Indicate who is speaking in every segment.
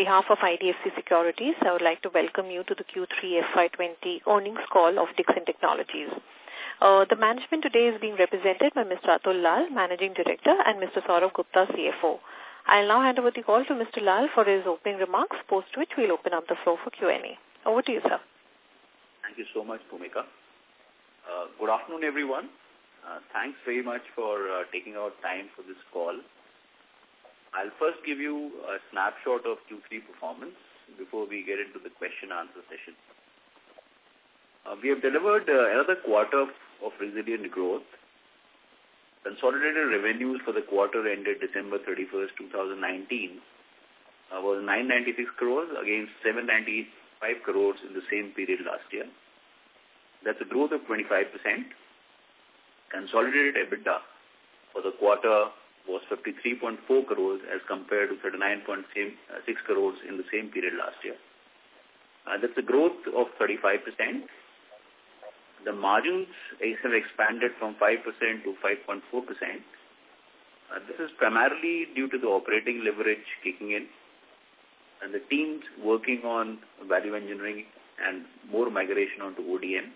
Speaker 1: behalf of IDFC Securities, I would like to welcome you to the Q3 FY20 earnings call of Dixon Technologies. Uh, the management today is being represented by Mr. Atul Lal, Managing Director, and Mr. Saurabh Gupta, CFO. I'll now hand over the call to Mr. Lal for his opening remarks, post which we'll open up the floor for Q&A. Over to you, sir. Thank you so much, Pumika.
Speaker 2: Uh, good afternoon, everyone. Uh, thanks very much for uh, taking out time for this call. I'll first give you a snapshot of Q3 performance before we get into the question-answer session. Uh, we have delivered uh, another quarter of resilient growth. Consolidated revenues for the quarter ended December 31st, 2019 uh, was 996 crores against 795 crores in the same period last year. That's a growth of 25%. Consolidated EBITDA for the quarter was 53.4 crores as compared to 39.6 crores in the same period last year. Uh, that's a growth of 35%. The margins have expanded from 5% to 5.4%. Uh, this is primarily due to the operating leverage kicking in and the teams working on value engineering and more migration onto ODM.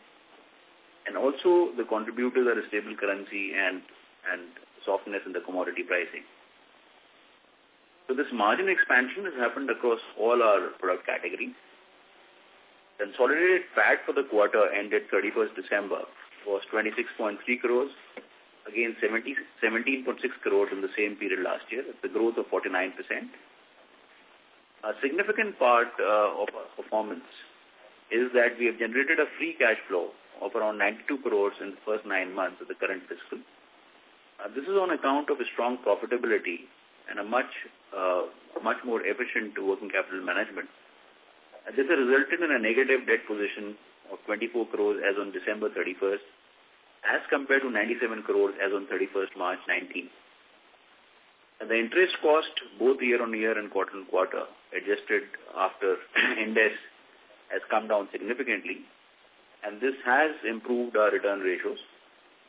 Speaker 2: And also the contributors are a stable currency and, and softness in the commodity pricing. So this margin expansion has happened across all our product categories. Consolidated PAT for the quarter ended 31st December was 26.3 crores, again 17.6 crores in the same period last year. The a growth of 49%. A significant part uh, of our performance is that we have generated a free cash flow of around 92 crores in the first nine months of the current fiscal. Uh, this is on account of a strong profitability and a much uh, much more efficient working capital management. Uh, this has resulted in a negative debt position of 24 crores as on December 31st as compared to 97 crores as on 31st March 19. And uh, the interest cost both year-on-year year and quarter-on-quarter -quarter, adjusted after index has come down significantly and this has improved our return ratios.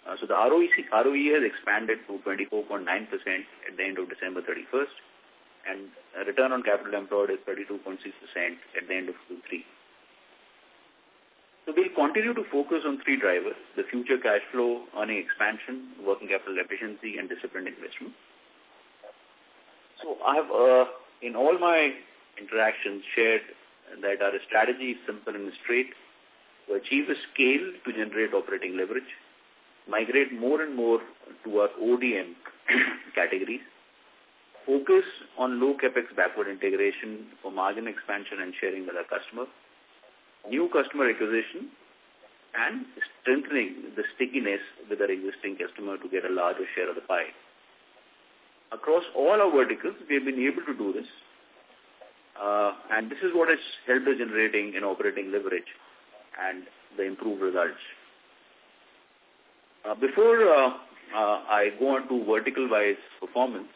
Speaker 2: Uh, so the ROEC, ROE has expanded to 24.9% at the end of December 31st, and return on capital employed is 32.6% at the end of Q3. So we'll continue to focus on three drivers, the future cash flow, earning expansion, working capital efficiency, and disciplined investment. So I have, uh, in all my interactions, shared that our strategy is simple and straight to achieve a scale to generate operating leverage, migrate more and more to our ODM categories, focus on low capex backward integration for margin expansion and sharing with our customer, new customer acquisition, and strengthening the stickiness with our existing customer to get a larger share of the pie. Across all our verticals, we have been able to do this. Uh, and this is what has helped us generating an operating leverage and the improved results. Uh, before uh, uh, I go on to vertical-wise performance,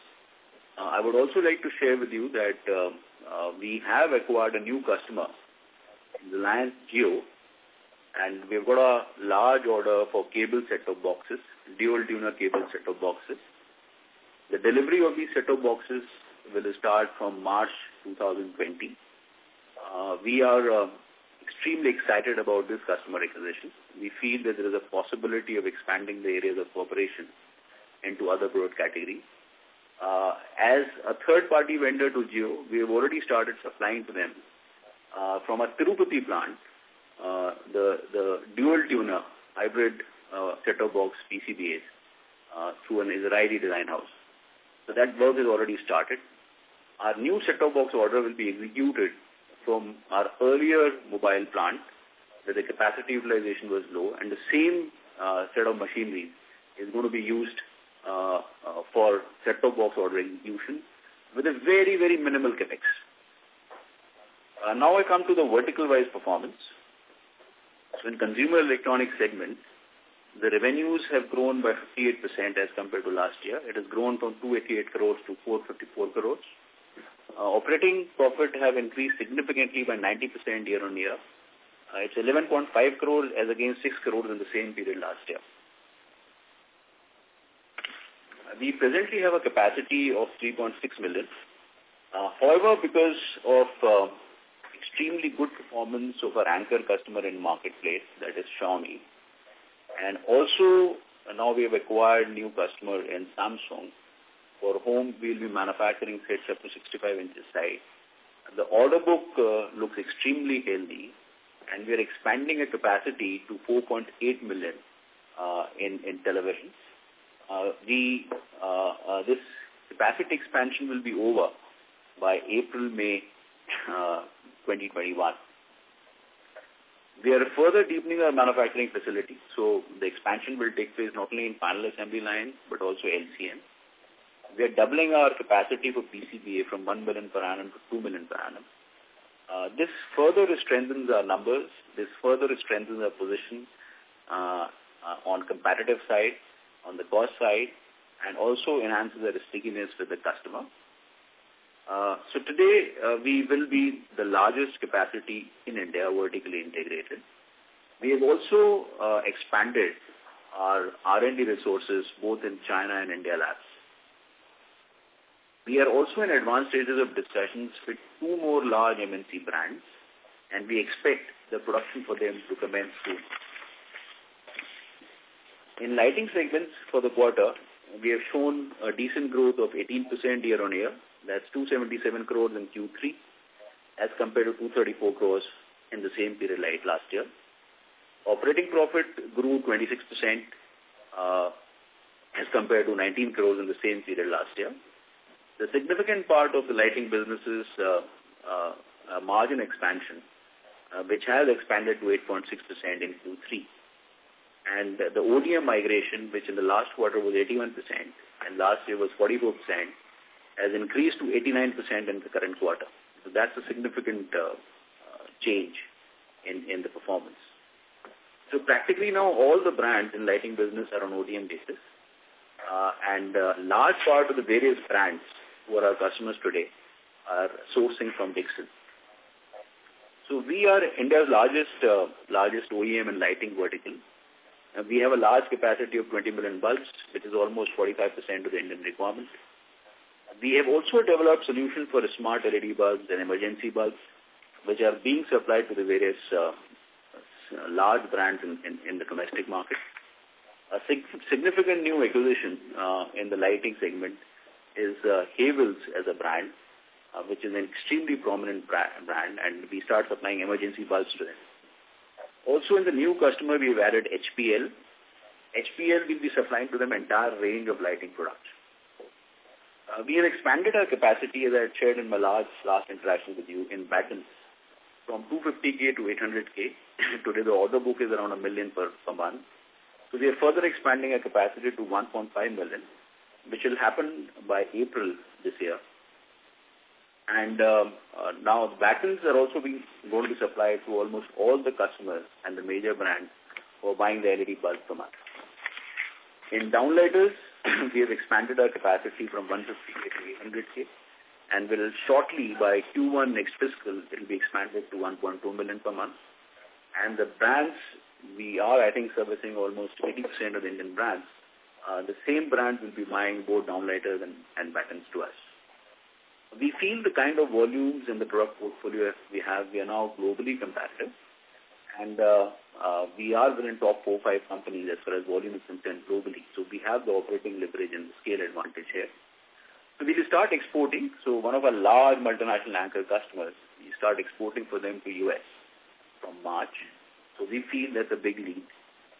Speaker 2: uh, I would also like to share with you that uh, uh, we have acquired a new customer, Reliance Jio, and we've got a large order for cable set-top boxes, dual tuner cable set-top boxes. The delivery of these set-top boxes will start from March 2020. Uh, we are uh, extremely excited about this customer acquisition. We feel that there is a possibility of expanding the areas of cooperation into other broad categories. Uh, as a third-party vendor to Jio, we have already started supplying to them uh, from a Tirupati plant, uh, the, the dual tuner hybrid uh, set-top box PCBAs uh, through an Israeli design house. So that work is already started. Our new set-top box order will be executed from our earlier mobile plant where the capacity utilization was low and the same uh, set of machinery is going to be used uh, uh, for set-top box ordering fusion with a very, very minimal capex. Uh, now I come to the vertical-wise performance. So in consumer electronics segment, the revenues have grown by 58% as compared to last year. It has grown from 288 crores to 454 crores. Uh, operating profit have increased significantly by 90% year on year. Uh, it's 11.5 crores as against 6 crores in the same period last year. Uh, we presently have a capacity of 3.6 million. Uh, however, because of uh, extremely good performance of our anchor customer in marketplace, that is Xiaomi, and also uh, now we have acquired new customer in Samsung, for whom we'll be manufacturing sets up to 65 inches high. The order book uh, looks extremely healthy, and we're expanding a capacity to 4.8 million uh, in, in televisions. Uh, the, uh, uh, this capacity expansion will be over by April, May uh, 2021. We are further deepening our manufacturing facility. So the expansion will take place not only in panel assembly line, but also LCM we are doubling our capacity for PCBA from 1 million per annum to 2 million per annum. Uh, this further strengthens our numbers. This further strengthens our position uh, uh, on competitive side, on the cost side, and also enhances our stickiness with the customer. Uh, so today, uh, we will be the largest capacity in India vertically integrated. We have also uh, expanded our R&D resources both in China and India labs. We are also in advanced stages of discussions with two more large MNC brands, and we expect the production for them to commence soon. In lighting segments for the quarter, we have shown a decent growth of 18% year-on-year. That's 277 crores in Q3 as compared to 234 crores in the same period last year. Operating profit grew 26% uh, as compared to 19 crores in the same period last year the significant part of the lighting business is uh, uh, uh margin expansion, uh, which has expanded to 8.6% in Q3. And the ODM migration, which in the last quarter was 81% and last year was 44%, has increased to 89% in the current quarter. So that's a significant change in, in the performance. So practically now all the brands in lighting business are on ODM basis. Uh, and uh, large part of the various brands who our customers today, are sourcing from Dixon. So we are India's largest uh, largest OEM in lighting vertical. And uh, we have a large capacity of 20 million bulbs, which is almost 45% of the Indian requirement. We have also developed solution for smart LED bulbs and emergency bulbs, which are being supplied to the various uh, large brands in, in, in, the domestic market. A sig significant new acquisition uh, in the lighting segment is uh, Havells as a brand, uh, which is an extremely prominent brand, and we start supplying emergency bulbs to them. Also in the new customer, we've added HPL. HPL will be supplying to them entire range of lighting products. Uh, we have expanded our capacity, as I shared in my last, last interaction with you, in Batten, from 250K to 800K. Today the order book is around a million per, per month. So we are further expanding our capacity to 1.5 million which will happen by April this year. And um, uh, now batteries are also being going to be supplied to almost all the customers and the major brands who are buying the LED bulbs from us. In downlighters, we have expanded our capacity from 150K to 800K and will shortly by Q1 next fiscal, it will be expanded to 1.2 million per month. And the brands, we are, I think, servicing almost 80% of the Indian brands uh, the same brands will be buying both downlighters and, and battens to us. We feel the kind of volumes in the product portfolio we have, we are now globally competitive. And uh, uh, we are within top four, five companies as far as volume is concerned globally. So we have the operating leverage and scale advantage here. So we will start exporting. So one of our large multinational anchor customers, we start exporting for them to U.S. from March. So we feel that's a big lead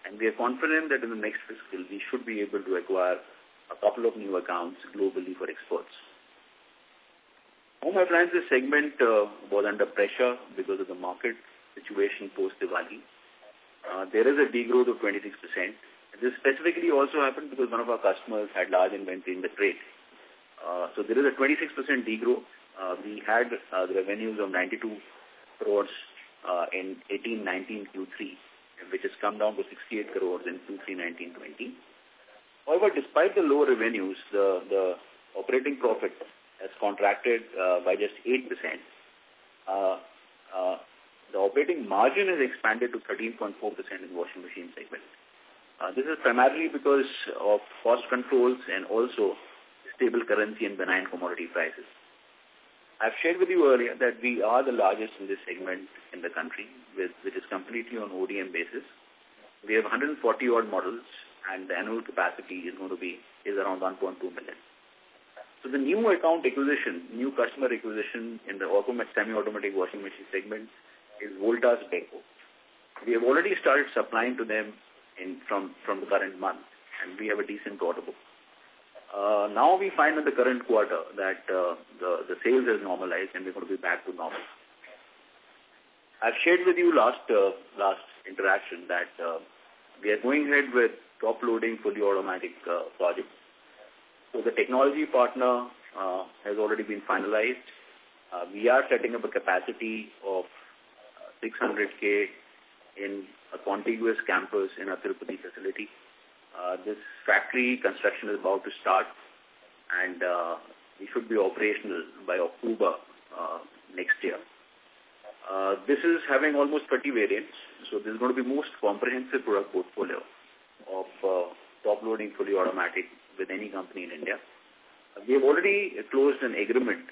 Speaker 2: and we are confident that in the next fiscal, we should be able to acquire a couple of new accounts globally for exports. Home appliances segment uh, was under pressure because of the market situation post-Diwali. Uh, there is a degrowth of 26%. This specifically also happened because one of our customers had large inventory in the trade. Uh, so there is a 26% degrowth. Uh, we had uh, revenues of 92 crores uh, in 18-19 Q3 which has come down to 68 crores in 2019-20. However, despite the lower revenues, the, the operating profit has contracted uh, by just 8%. Uh, uh, the operating margin has expanded to 13.4% in washing machine segment. Uh, this is primarily because of cost controls and also stable currency and benign commodity prices. I've shared with you earlier that we are the largest in this segment in the country, with, which is completely on ODM basis. We have 140 odd models, and the annual capacity is going to be is around 1.2 million. So the new account acquisition, new customer acquisition in the semi-automatic washing machine segment is Voltas Beko. We have already started supplying to them in from from the current month, and we have a decent order book. Uh, now we find in the current quarter that uh, the sales has normalized and we're going to be back to normal. I've shared with you last uh, last interaction that we are going ahead with top-loading fully automatic projects. So the technology partner has already been finalized. We are setting up a capacity of 600K in a contiguous campus in our Tirupati facility. Uh, this factory construction is about to start, and uh, we should be operational by October uh, next year. This is having almost 30 variants, so this is going to be most comprehensive product portfolio of top-loading fully automatic with any company in India. We have already closed an agreement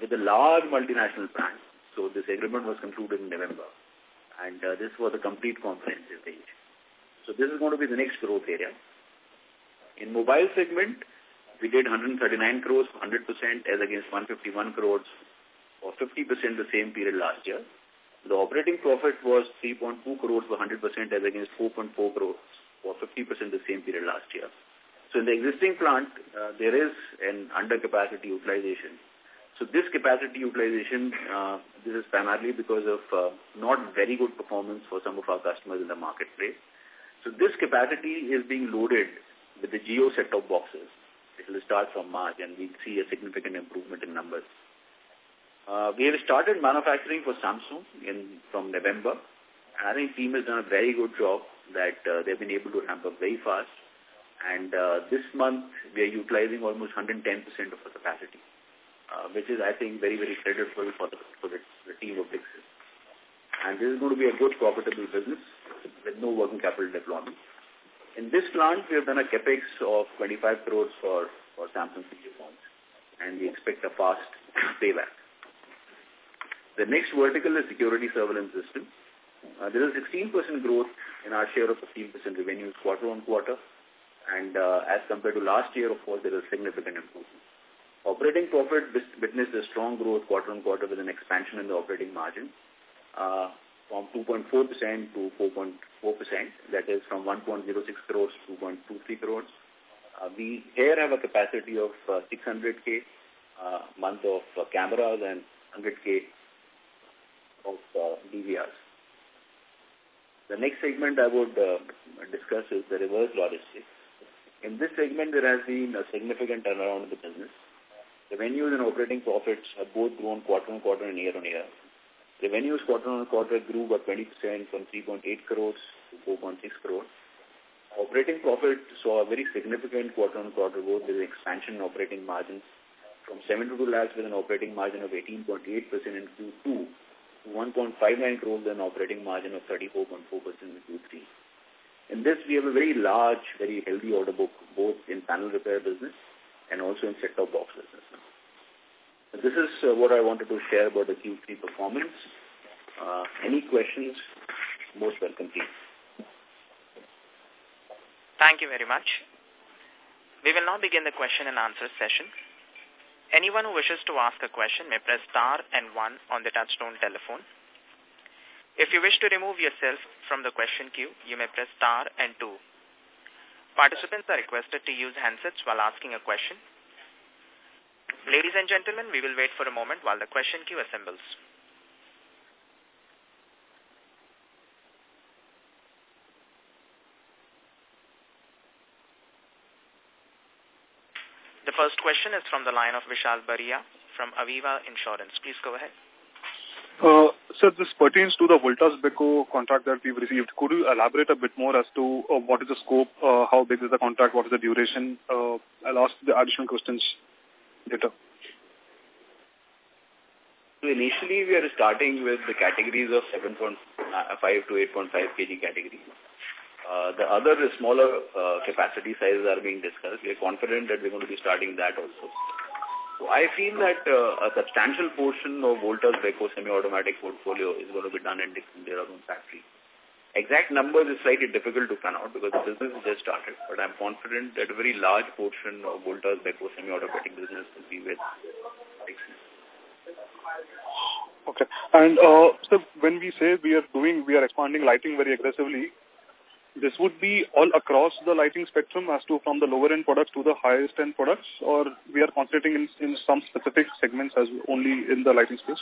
Speaker 2: with a large multinational brand. So this agreement was concluded in November, and this was a complete comprehensive range. So this is going to be the next growth area. In mobile segment, we did 139 crores, 100% as against 151 crores or 50% the same period last year. The operating profit was 3.2 crores for 100% as against 4.4 crores or 50% the same period last year. So in the existing plant, uh, there is an under-capacity utilization. So this capacity utilization, uh, this is primarily because of uh, not very good performance for some of our customers in the marketplace. So this capacity is being loaded with the Jio set-top boxes. It will start from March and we'll see a significant improvement in numbers. Uh, we have started manufacturing for Samsung in from November. And I think team has done a very good job that uh, they've been able to ramp up very fast. And uh, this month, we are utilizing almost 110% of our capacity, uh, which is, I think, very, very creditable for the, for the, the team of Dixis and this is going to be a good profitable business with no working capital deployment. In this plant, we have done a capex of 25 crores for, for Samsung Phones, and we expect a fast payback. The next vertical is security surveillance system. Uh, there is 16% growth in our share of 15% revenues quarter on quarter, and uh, as compared to last year, of course, there is significant improvement. Operating profit witnessed a strong growth quarter on quarter with an expansion in the operating margin uh, from 2.4% to 4.4%. That is from 1.06 crores to 1.23 crores. Uh, we here have a capacity of uh, 600K uh, month of uh, cameras and 100K of uh, DVRs. The next segment I would uh, discuss is the reverse logistics. In this segment, there has been a significant turnaround in the business. Revenues and operating profits have both grown quarter on quarter and year on year. Revenues quarter-on-quarter grew by 20% from 3.8 crores to 4.6 crores. Operating profit saw a very significant quarter-on-quarter growth with expansion in operating margins from 72 lakhs with an operating margin of 18.8% in Q2 to 1.59 crores with an operating margin of 34.4% in Q3. In this, we have a very large, very healthy order book, both in panel repair business and also in set-top box business. This is uh, what I wanted to share about the Q3 performance. Uh, any questions? Most welcome, please.
Speaker 3: Thank you very much. We will now begin the question and answer session. Anyone who wishes to ask a question may press star and one on the touchstone telephone. If you wish to remove yourself from the question queue, you may press star and two. Participants are requested to use handsets while asking a question. Ladies and gentlemen, we will wait for a moment while the question queue assembles. The first question is from the line of Vishal Baria from Aviva Insurance. Please go ahead.
Speaker 4: Uh, sir, this pertains to the Voltas Beko contract that we've received. Could you elaborate a bit more as to uh, what is the scope, uh, how big is the contract, what is the duration? Uh, I'll ask the additional questions later?
Speaker 2: So initially, we are starting with the categories of 7.5 uh, to 8.5 kg category. Uh, the other smaller uh, capacity sizes are being discussed. We are confident that we're going to be starting that also. So I feel that uh, a substantial portion of Voltas Beko semi-automatic portfolio is going to be done in Dixon own factory. Exact numbers is slightly difficult to pan out because the business has just started, but I'm confident that a very large portion of Voltas Beko semi automatic business will be with Okay.
Speaker 4: And uh, so when we say we are doing, we are expanding lighting very aggressively, this would be all across the lighting spectrum as to from the lower end products to the highest end products or we are concentrating in, in some specific segments as only in the lighting space?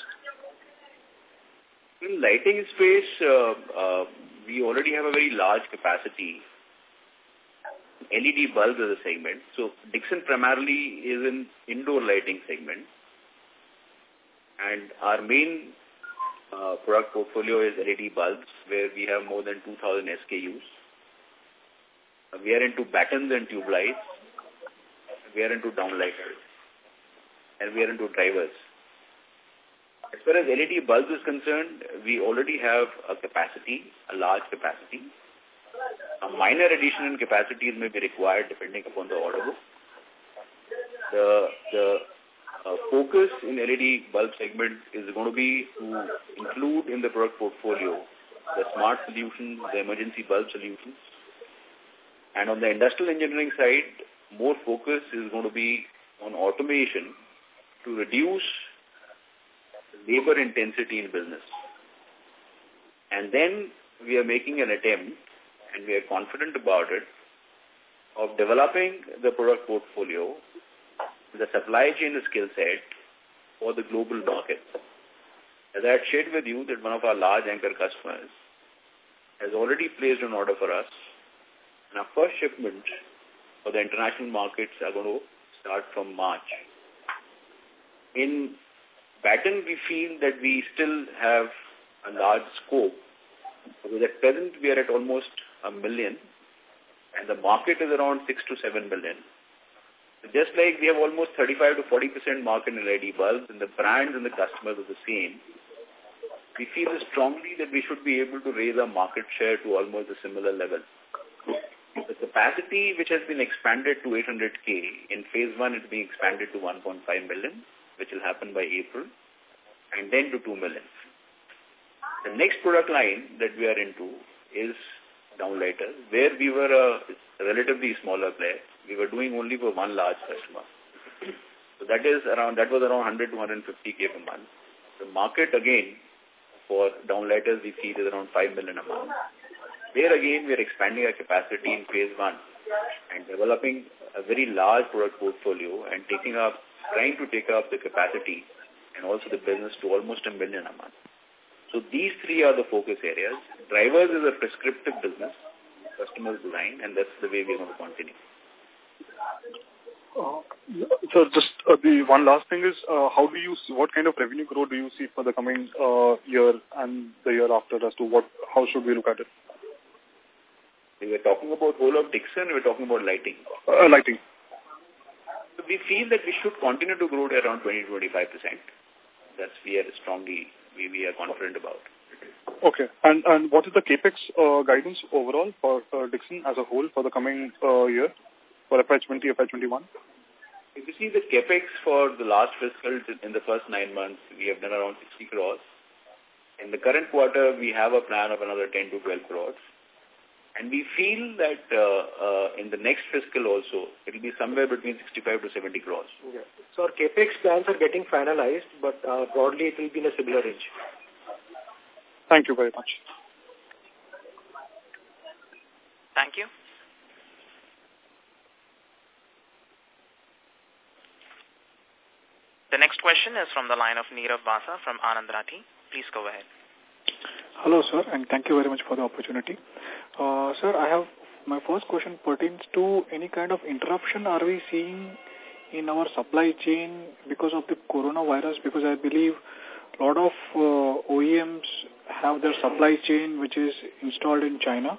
Speaker 2: In lighting space, uh, uh, we already have a very large capacity LED bulbs as a segment. So Dixon primarily is in indoor lighting segment. And our main uh, product portfolio is LED bulbs where we have more than 2,000 SKUs. We are into battens and tube lights. We are into downlighters. And we are into drivers. As far as LED bulbs is concerned, we already have a capacity, a large capacity. A minor addition in capacities may be required depending upon the order book. The, the uh, focus in LED bulb segment is going to be to include in the product portfolio the smart solutions, the emergency bulb solutions. And on the industrial engineering side, more focus is going to be on automation to reduce labor intensity in business. And then we are making an attempt, and we are confident about it, of developing the product portfolio, the supply chain skill set for the global market. As I had shared with you that one of our large anchor customers has already placed an order for us, and our first shipment for the international markets are going to start from March. In pattern, we feel that we still have a large scope. Because at present, we are at almost a million, and the market is around 6 to 7 million. just like we have almost 35 to 40% market in LED bulbs, and the brands and the customers are the same, we feel strongly that we should be able to raise our market share to almost a similar level. The capacity which has been expanded to 800K, in phase one it's being expanded to 1.5 million which will happen by April, and then to 2 million. The next product line that we are into is downlighter, where we were a relatively smaller player. We were doing only for one large customer. So that is around that was around 100 to 150k per month. The market again for downlighters we see is around 5 million a month. There again we are expanding our capacity in phase one and developing a very large product portfolio and taking up trying to take up the capacity and also the business to almost a million a month. So these three are the focus areas. Drivers is a prescriptive business, customer design, and that's the way we're going to continue.
Speaker 5: Uh,
Speaker 4: so just uh, the one last thing is, uh, how do you, what kind of revenue growth do you see for the coming uh, year and the year after as to what, how should we look at it?
Speaker 2: We were talking about whole of Dixon, we were talking about lighting. Uh, lighting we feel that we should continue to grow at around 20-25%. That's we are strongly, we, we are confident about.
Speaker 4: Okay. And and what is the capex uh, guidance overall for uh, Dixon as a whole for the coming uh, year for FY20, FY21?
Speaker 2: If you see the capex for the last fiscal in the first nine months, we have done around 60 crores. In the current quarter, we have a plan of another 10 to 12 crores. And we feel that uh, uh, in the next fiscal also, it will be somewhere between 65 to 70 crores. Yeah.
Speaker 6: So our CAPEX plans are getting finalized, but uh, broadly it will be in a similar range. Thank you very much.
Speaker 3: Thank you. The next question is from the line of Nirav Vasa from Anand Please go ahead.
Speaker 7: Hello, sir, and thank you very much for the opportunity. Uh, sir, I have my first question pertains to any kind of interruption are we seeing in our supply chain because of the coronavirus? Because I believe a lot of uh, OEMs have their supply chain which is installed in China.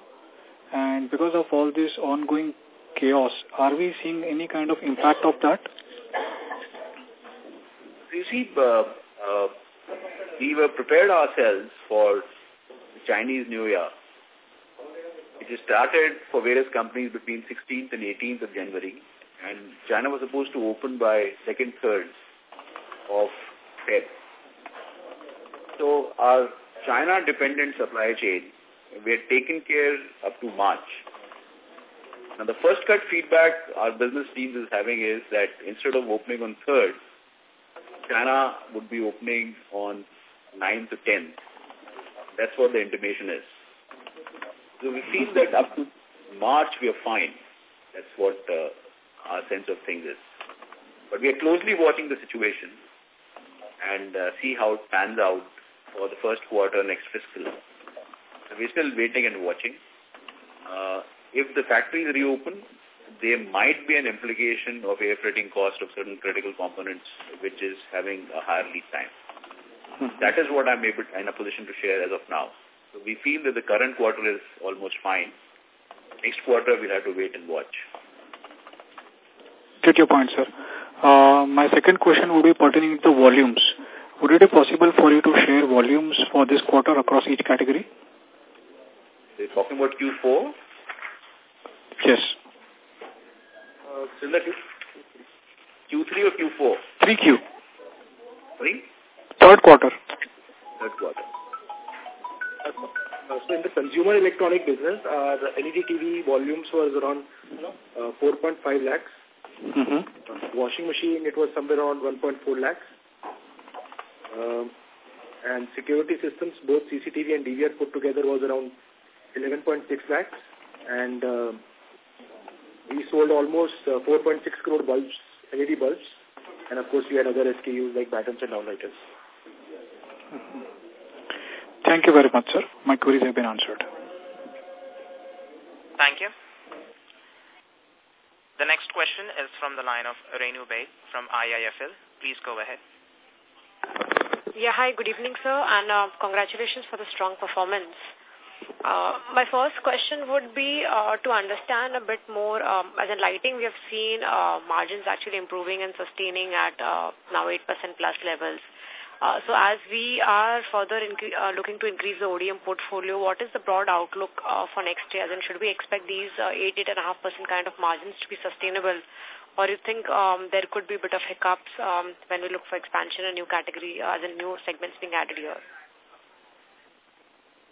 Speaker 7: And because of all this ongoing chaos, are we seeing any kind of impact of that?
Speaker 2: You see, uh, uh, we were prepared ourselves for Chinese New Year it started for various companies between 16th and 18th of January. And China was supposed to open by 2nd, 3rd of Feb. So our China-dependent supply chain, we had taken care up to March. Now the first cut feedback our business teams is having is that instead of opening on 3rd, China would be opening on 9th to 10th. That's what the intimation is. So we feel that up to March we are fine. That's what uh, our sense of things is. But we are closely watching the situation and uh, see how it pans out for the first quarter next fiscal. So we're still waiting and watching. Uh, if the factories reopen, there might be an implication of air freighting cost of certain critical components, which is having a higher lead time. Hmm. that is what I'm able in a position to share as of now. So we feel that the current quarter is almost fine. Next quarter, we'll have to wait and watch.
Speaker 7: Get your point, sir. Uh, my second question would be pertaining to volumes. Would it be possible for you to share volumes for this quarter across each category?
Speaker 2: You're talking about Q4? Yes. Uh,
Speaker 6: Q3 or Q4? 3Q. Sorry? Third quarter. Third quarter so in the consumer electronic business, our LED TV volumes was around uh, 4.5 lakhs. Mm -hmm. Washing machine, it was somewhere around 1.4 lakhs. Uh, and security systems, both CCTV and DVR put together was around 11.6 lakhs. And uh, we sold almost uh, 4.6 crore bulbs, LED bulbs. And of course, we had other SKUs like battens and downlighters. Mm
Speaker 7: -hmm. Thank you very much, sir. My queries have been answered.
Speaker 3: Thank you. The next question is from the line of Renu Baid from IIFL. Please go ahead.
Speaker 1: Yeah, hi, good evening, sir, and uh, congratulations for the strong performance. Uh, my first question would be uh, to understand a bit more, um, as in lighting, we have seen uh, margins actually improving and sustaining at uh, now 8% plus levels. Uh, so as we are further uh, looking to increase the ODM portfolio, what is the broad outlook uh, for next year? And should we expect these uh, 8, 8.5% kind of margins to be sustainable? Or you think um, there could be a bit of hiccups um, when we look for expansion and new category uh, as in new segments being added here?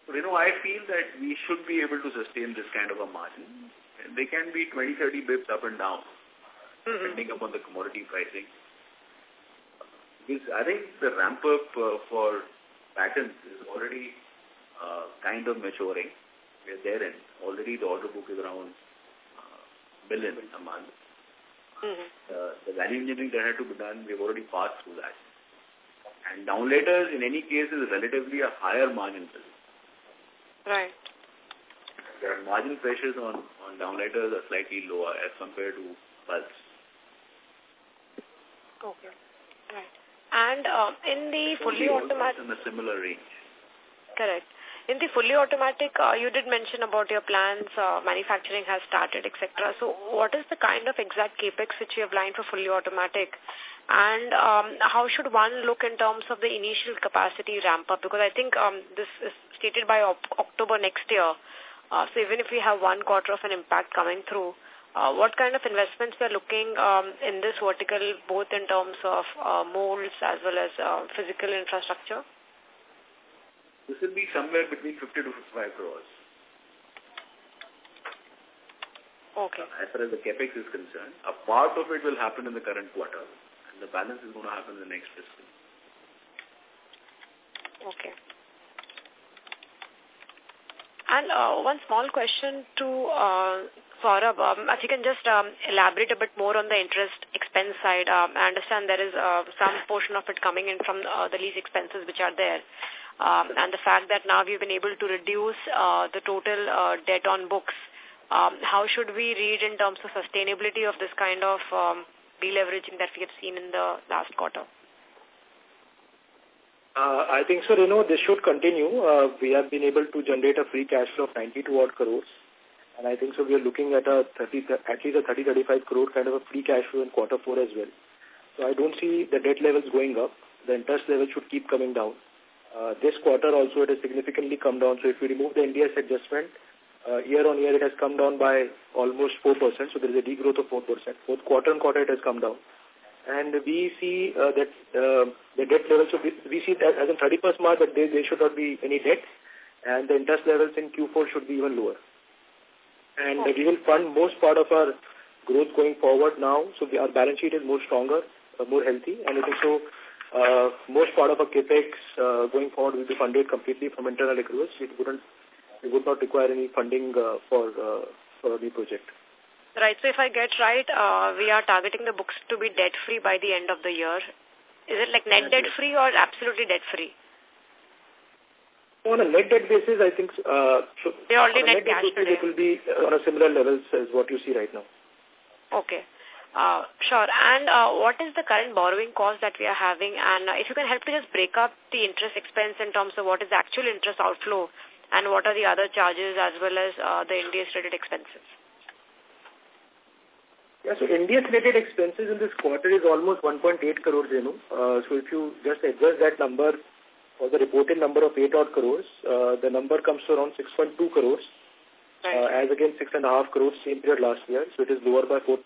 Speaker 2: You know, I feel that we should be able to sustain this kind of a margin. They can be 20, 30 bips up and down, mm -hmm. depending upon the commodity pricing. I think the ramp-up uh, for patents is already uh, kind of maturing. We're there and already the order book is around uh, billion a month. Mm -hmm. uh, the value engineering that had to be done, we've already passed through that. And downlighters, in any case, is relatively a higher margin Right. The margin pressures on, on downlighters are slightly lower as compared to bulbs.
Speaker 1: Okay. Right. And uh, in the fully, fully automatic... in the similar range. Correct. In the fully automatic, uh, you did mention about your plans, uh, manufacturing has started, etc. So what is the kind of exact capex which you have lined for fully automatic? And um, how should one look in terms of the initial capacity ramp up? Because I think um, this is stated by October next year. Uh, so even if we have one quarter of an impact coming through, uh, what kind of investments we are looking um, in this vertical, both in terms of uh, molds as well as uh, physical infrastructure?
Speaker 2: This will be somewhere between 50 to 55 crores. Okay. Uh, as far as the capex is concerned, a part of it will happen in the current quarter, and the balance is going to happen in the next fiscal.
Speaker 1: Okay. And uh, one small question to uh, Saurabh, um, if you can just um, elaborate a bit more on the interest expense side. Um, I understand there is uh, some portion of it coming in from uh, the lease expenses which are there. Um, and the fact that now we've been able to reduce uh, the total uh, debt on books, um, how should we read in terms of sustainability of this kind of um, deleveraging that we have seen in the last quarter?
Speaker 6: Uh, I think so, you know, this should continue. Uh, we have been able to generate a free cash flow of 92 odd crores and I think so we are looking at a 30, at least a 30-35 crore kind of a free cash flow in quarter four as well. So I don't see the debt levels going up. The interest level should keep coming down. Uh, this quarter also it has significantly come down. So if we remove the Ind AS adjustment, uh, year on year it has come down by almost 4%. So there is a degrowth of 4%. Both quarter on quarter it has come down. And we see uh, that uh, the debt levels, so we, see that as in 31st March that there should not be any debt. And the interest levels in Q4 should be even lower. And okay. we will fund most part of our growth going forward now. So our balance sheet is more stronger, uh, more healthy, and it is so uh, most part of our capex uh, going forward will be funded completely from internal accruals. It wouldn't, it would not require any funding uh, for uh, for the project.
Speaker 1: Right. So if I get right, uh, we are targeting the books to be debt free by the end of the year. Is it like net debt free or absolutely debt free?
Speaker 6: On a net debt basis, I think... Uh, so net, cash basis, It will be uh, on a similar levels as what you see right now.
Speaker 1: Okay. Uh, sure. And uh, what is the current borrowing cost that we are having? And uh, if you can help to just break up the interest expense in terms of what is the actual interest outflow and what are the other charges as well as uh, the Ind AS related expenses?
Speaker 6: Yeah, so Ind AS related expenses in this quarter is almost 1.8 crores, you know. Uh, so if you just adjust that number for the reported number of 8 odd crores, uh, the number comes to around 6.2 crores, uh, as against 6.5 crores same period last year, so it is lower by 4%.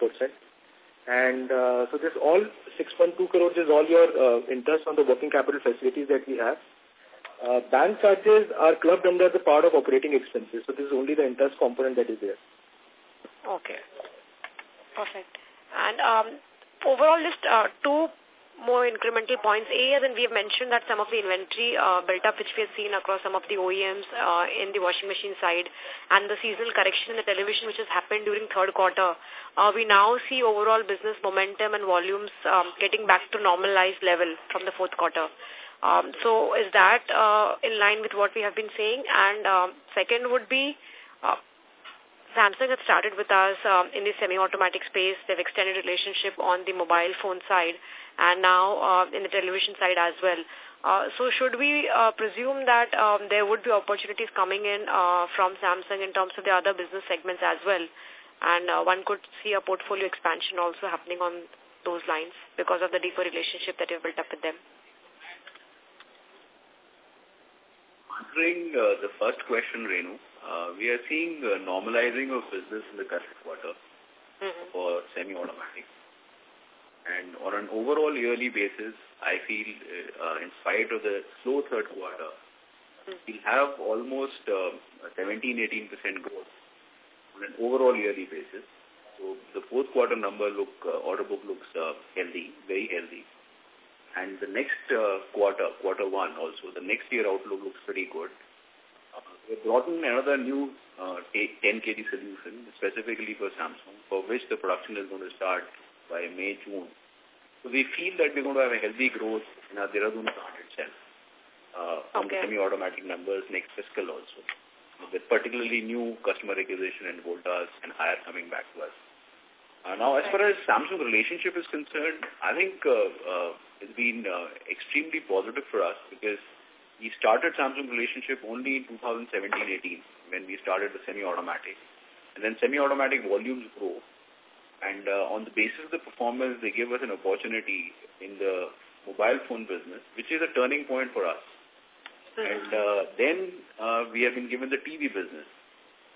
Speaker 6: And uh, so this all 6.2 crores is all your uh, interest on the working capital facilities that we have. Uh, bank charges are clubbed under the part of operating expenses, so this is only the interest component that is there.
Speaker 1: Okay. Perfect. And um, overall, just uh, two more incremental points. A, as in we have mentioned that some of the inventory uh, built up which we have seen across some of the OEMs uh, in the washing machine side and the seasonal correction in the television which has happened during third quarter, uh, we now see overall business momentum and volumes um, getting back to normalized level from the fourth quarter. Um, so is that uh, in line with what we have been saying? And um, second would be... Uh, Samsung has started with us um, in the semi-automatic space. They've extended relationship on the mobile phone side and now uh, in the television side as well. Uh, so should we uh, presume that um, there would be opportunities coming in from Samsung in terms of the other business segments as well? And one could see a portfolio expansion also happening on those lines because of the deeper relationship that you've built up with them?
Speaker 2: Answering uh, the first question, Renu, uh, we are seeing uh, normalizing of business in the current quarter mm -hmm. for semi-automatic. And on an overall yearly basis, I feel uh, uh in spite of the slow third quarter, hmm. we'll have almost uh, um, 17-18% growth on an overall yearly basis. So the fourth quarter number look, uh, order book looks uh, healthy, very healthy. And the next uh, quarter, quarter one also, the next year outlook looks pretty good. Uh, we brought in another new uh, 10 kg solution specifically for Samsung, for which the production is going to start by May, June. So we feel that we're going to have a healthy growth in our Dehradun plant itself. Uh, okay. semi-automatic numbers next fiscal also. With particularly new customer acquisition and Voltas and Haier coming back to us. Uh, now, as far as Samsung relationship is concerned, I think uh, uh, it's been uh, extremely positive for us because we started Samsung relationship only in 2017-18 when we started the semi-automatic. And then semi-automatic volumes grow. And uh, on the basis of the performance, they gave us an opportunity in the mobile phone business, which is a turning point for us. Mm-hmm. And uh, then uh, we have been given the TV business.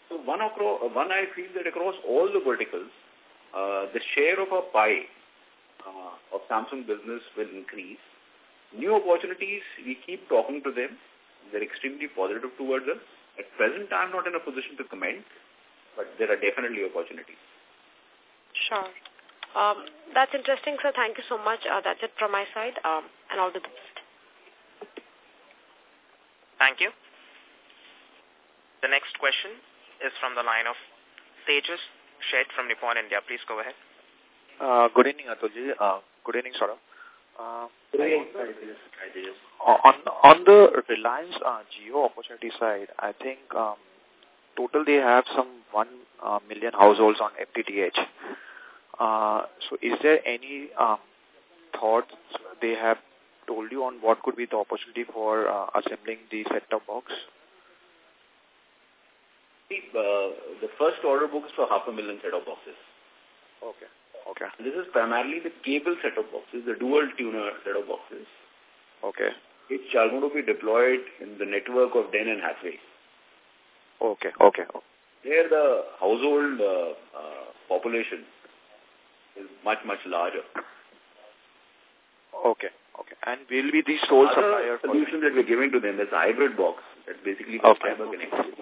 Speaker 2: So one, across, one I feel that across all the verticals, uh, the share of our pie uh, of Samsung business will increase. New opportunities, we keep talking to them. They're extremely positive towards us. At present, I'm not in a position to comment, but there are definitely opportunities.
Speaker 1: Sure. Um, that's interesting, sir. Thank you so much. Uh, that's it from my side, um, and all the best.
Speaker 3: Thank you. The next question is from the line of Tejas Sheth from Nippon India. Please go ahead.
Speaker 5: Uh, good evening,
Speaker 3: Atulji. Uh, good evening, Saurabh. Uh, uh
Speaker 5: on, on the Reliance uh, Jio opportunity side, I think um, total they have some 1 uh, million households on FTTH. Uh, so is there any uh, thoughts they have told you on what could be the opportunity for uh, assembling the set-top box?
Speaker 2: Uh, the first order book is for half a million set-top boxes. Okay. Okay. This is primarily the cable set-top boxes, the dual tuner set-top boxes. Okay. It's all going to be deployed in the network of Den and Hathway.
Speaker 5: Okay. Okay.
Speaker 2: There the household uh, uh, population is much, much larger. Okay. Okay. And will be the sole Other supplier solution that we're giving to them is hybrid box. That's basically okay. fiber connected.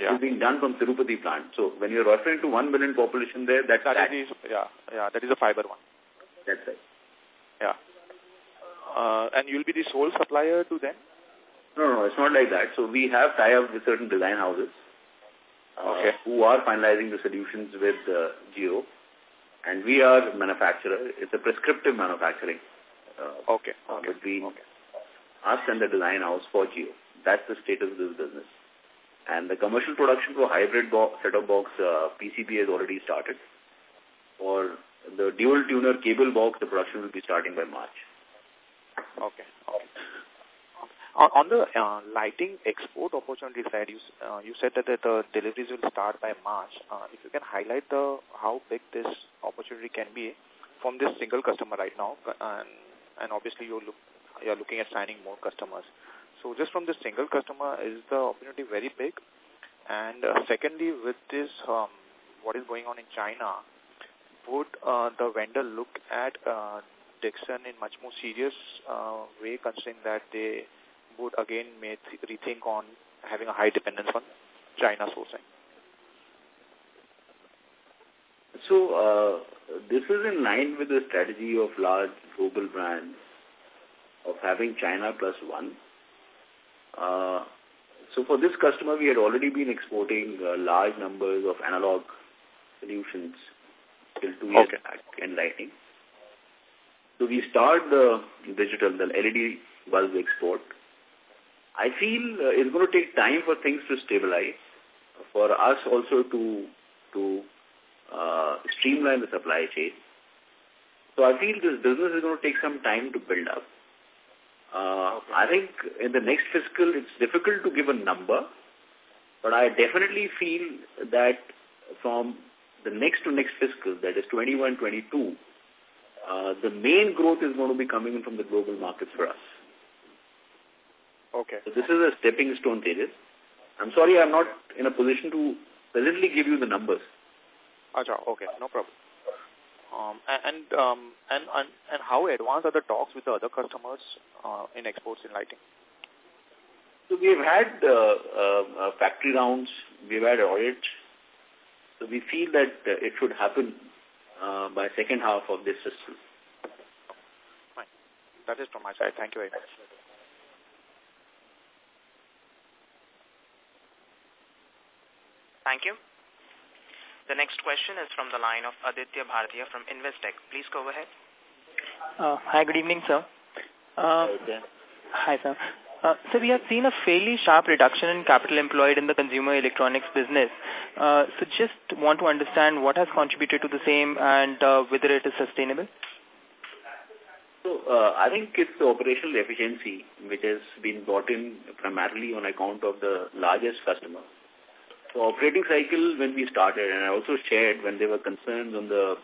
Speaker 2: Yeah. It's being done from Tirupati plant. So when
Speaker 5: you're referring to 1 million population there, that's that. that. Is, yeah, yeah, that is a fiber one. That's right. Yeah. Uh, and you'll be the sole supplier to them? No,
Speaker 2: no, it's not like that. So we have tie-up with certain design houses uh, okay. who are finalizing the solutions with uh, Jio. And we are manufacturer. It's a prescriptive manufacturing. Uh, okay. Uh, okay. Between okay. us and the design house for Jio. That's the status of this business. And the commercial production for hybrid set-top box uh, PCB has already started. For the dual tuner cable box, the production
Speaker 5: will be starting by March. Okay. okay. On, on the uh, lighting export opportunity side, you, uh, you said that, that the deliveries will start by March. Uh, if you can highlight the how big this opportunity can be from this single customer right now, uh, and, and obviously you're, look, you're looking at signing more customers. So just from this single customer, is the opportunity very big? And uh, secondly, with this, um, what is going on in China, would uh, the vendor look at uh, Dixon in much more serious uh, way, considering that they would again rethink on having a high dependence on China sourcing?
Speaker 2: So uh, this is in line with the strategy of large global brands of having China plus one. Uh, so for this customer, we had already been exporting uh, large numbers of analog solutions till two years back and lighting. So we start the digital, the LED bulb export I feel uh, it's going to take time for things to stabilize, for us also to to uh, streamline the supply chain. So I feel this business is going to take some time to build up. Uh, I think in the next fiscal, it's difficult to give a number, but I definitely feel that from the next to next fiscal, that is 21-22, uh, the main growth is going to be coming in from the global markets for us. Okay. So this is a stepping stone, Tejas. I'm sorry I'm not in a position to presently give you the numbers.
Speaker 5: Acha. okay, no problem. Um, and, um, and, and, how advanced are the talks with the other customers uh, in exports in lighting?
Speaker 2: So we've had uh, uh, factory rounds,
Speaker 5: we've had audits.
Speaker 2: So we feel that uh, it should happen uh, by second half of this year.
Speaker 5: Fine. That is from my side. Thank you very much.
Speaker 3: Thank you. The next question is from the line of Aditya Bhartia from Investec. Please go ahead.
Speaker 8: Uh, hi, good evening, sir. Uh, Hi, sir. Uh, so we have seen a fairly sharp reduction in capital employed in the consumer electronics business. Uh, so just want to understand what has contributed to the same and uh, whether it is sustainable.
Speaker 2: So uh, I think it's the operational efficiency which has been brought in primarily on account of the largest customer so operating cycle when we started, and I also shared when there were concerns on the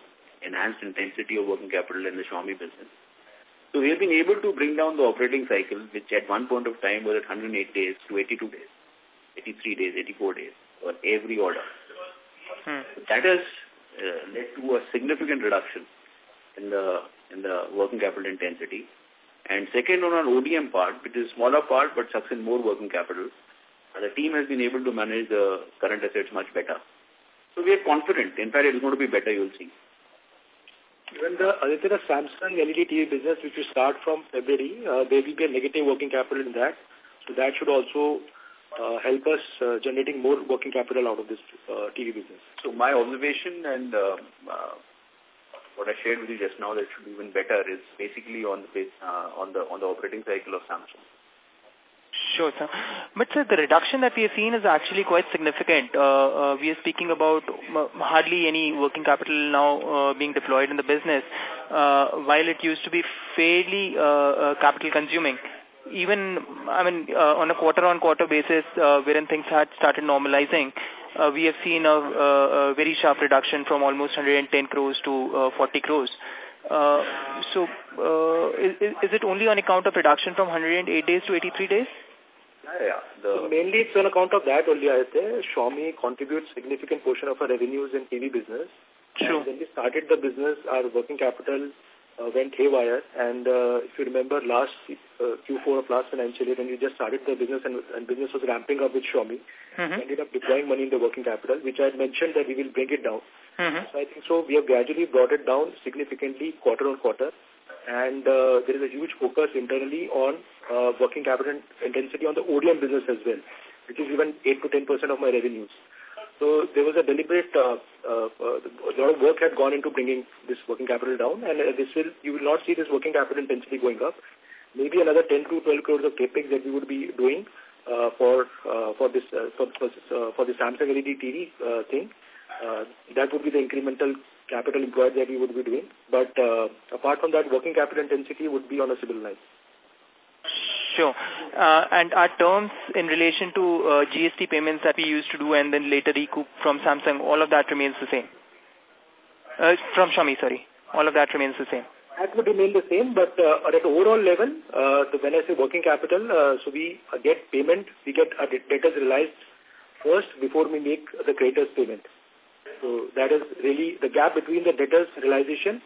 Speaker 2: enhanced intensity of working capital in the Xiaomi business. So we have been able to bring down the operating cycle, which at one point of time was at 108 days to 82 days, 83 days, 84 days on every order. Hmm. That has uh, led to a significant reduction in the in the working capital intensity. And second, on our ODM part, which is smaller part but sucks in more working capital, and the team has been able to manage the current assets much better. So we are confident. In fact, it is going to be better, you'll see.
Speaker 6: Even the Aditya Samsung LED TV business, which we start from February, uh, there will be a negative working capital in that. So that should also uh, help us uh, generating more working capital out of this uh, TV business. So
Speaker 2: my observation and uh, uh, what I shared with you just now that should be even better is basically on the uh, on the on the operating cycle of Samsung. Sure, sir.
Speaker 8: But sir, the reduction that we have seen is actually quite significant. Uh, uh, we are speaking about hardly any working capital now uh, being deployed in the business, uh, while it used to be fairly uh, uh, capital consuming even, I mean, uh, on a quarter-on-quarter -quarter basis, uh, wherein things had started normalizing, uh, we have seen a, a, a, very sharp reduction from almost 110 crores to uh, 40 crores. Uh, so uh, is, is it only on account of reduction from 108 days to 83 days?
Speaker 6: yeah. The so mainly it's on account of that only, I say. Xiaomi contributes significant portion of our revenues in TV business. Sure. when we started the business, our working capital uh, went haywire. And uh, if you remember last uh, Q4 of last financial year, when we just started the business and, and business was ramping up with Xiaomi, mm -hmm. ended up deploying money in the working capital, which I had mentioned that we will bring it down. Mm -hmm. So I think so. We have gradually brought it down significantly quarter on quarter. And uh, there is a huge focus internally on uh, working capital intensity on the ODM business as well, which is even 8 to 10% of my revenues. So there was a deliberate, uh, uh, uh, a lot of work had gone into bringing this working capital down, and uh, this will you will not see this working capital intensity going up. Maybe another 10 to 12 crores of capex that we would be doing uh, for uh, for this uh, for for, uh, for the Samsung LED TV uh, thing. Uh, that would be the incremental capital employed that we would be doing. But uh, apart from that, working capital intensity would be on a civil line.
Speaker 8: Sure. Uh, our terms in relation to uh, GST payments that we used to do and then later recoup from Samsung, all of that remains the same? Uh, from Xiaomi, sorry. All of that remains the same?
Speaker 6: That would remain the same, but uh, at overall level, uh, when I say working capital, uh, so we get payment, we get our debtors realized first before we make the creditors payment. So that is really the gap between the debtors realization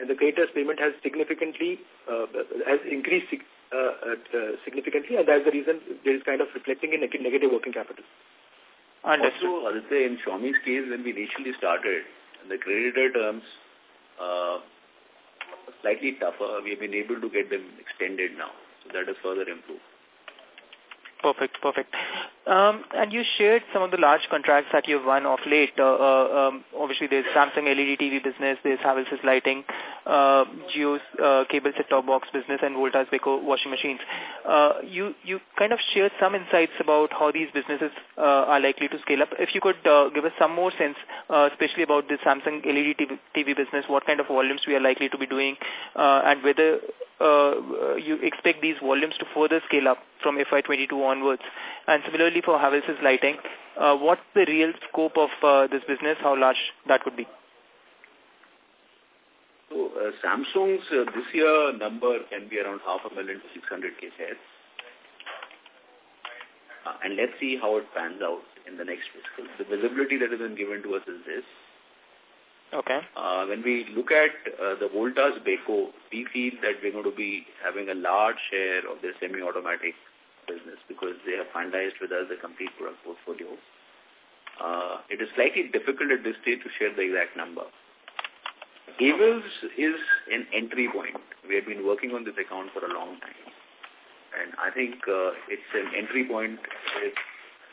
Speaker 6: and the creditors payment has significantly, uh, has increased uh, uh, significantly, and that's the reason there is kind of reflecting in negative working capital.
Speaker 2: And Also, Aditya, in Xiaomi's case, when we initially started, the creditor terms uh, slightly tougher. We have been able to get them extended now. So that has further improved. Perfect, perfect.
Speaker 8: Um, and you shared some of the large contracts that you've won of late. Uh, uh um, obviously, there's Samsung LED TV business, there's Havells' lighting, uh, Jio's uh, cable set-top box business, and Voltas Beko washing machines. Uh, you you kind of shared some insights about how these businesses uh, are likely to scale up. If you could uh, give us some more sense, uh, especially about the Samsung LED TV, TV business, what kind of volumes we are likely to be doing, uh, and whether uh, you expect these volumes to further scale up from FY22 onwards? And similarly for Havells' lighting, uh, what's the real scope of uh, this business, how
Speaker 2: large that could be? So uh, Samsung's uh, this year number can be around half a million to 600k Uh, and let's see how it pans out in the next fiscal. The visibility that has been given to us is this. Okay. Uh, when we look at uh, the Voltas Beko, we feel that we're going to be having a large share of their semi-automatic business because they have finalized with us the complete product portfolio. Uh, it is slightly difficult at this stage to share the exact number. Havells is an entry point. We have been working on this account for a long time. And I think uh, it's an entry point with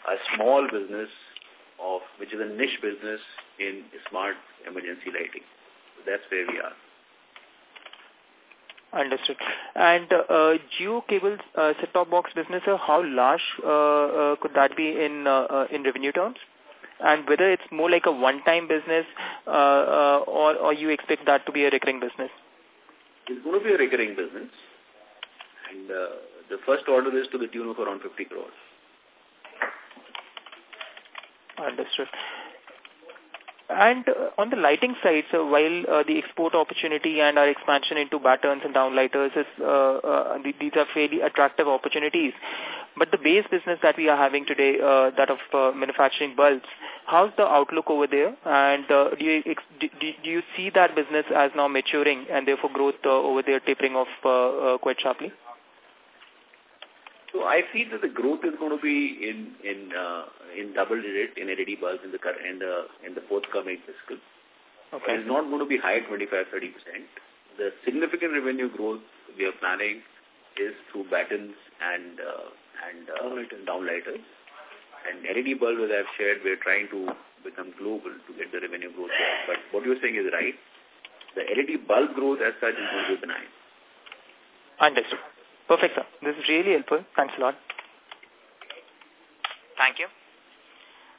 Speaker 2: a small business of which is a niche business in smart emergency lighting. So that's where we are.
Speaker 8: Understood. And uh, Jio Cable's uh, set-top box business, uh, how large uh, uh, could that be in uh, uh, in revenue terms? And whether it's more like a one-time business uh, uh, or, or you expect that to be a recurring business?
Speaker 2: It's going to be a recurring business. And uh, the first order is to the tune of around 50 crores.
Speaker 8: Understood. And uh, on the lighting side, so while uh, the export opportunity and our expansion into battens and downlighters, is, uh, these are fairly attractive opportunities. But the base business that we are having today, that of manufacturing bulbs, how's the outlook over there? And do, you do, do you see that business as now maturing and therefore growth over there tapering off quite sharply?
Speaker 2: So I feel that the growth is going to be in in uh, in double digit in LED bulbs in the current in the in the forthcoming fiscal. Okay. It's not going to be high 25 30 percent. The significant revenue growth we are planning is through battens and uh, and uh, downlighters. And LED bulbs. as I've shared, we're trying to become global to get the revenue growth. There. But what you're saying is right. The LED bulb growth as such is going to be benign. Understood. Perfect, sir. This is really helpful. Thanks a lot.
Speaker 3: Thank you.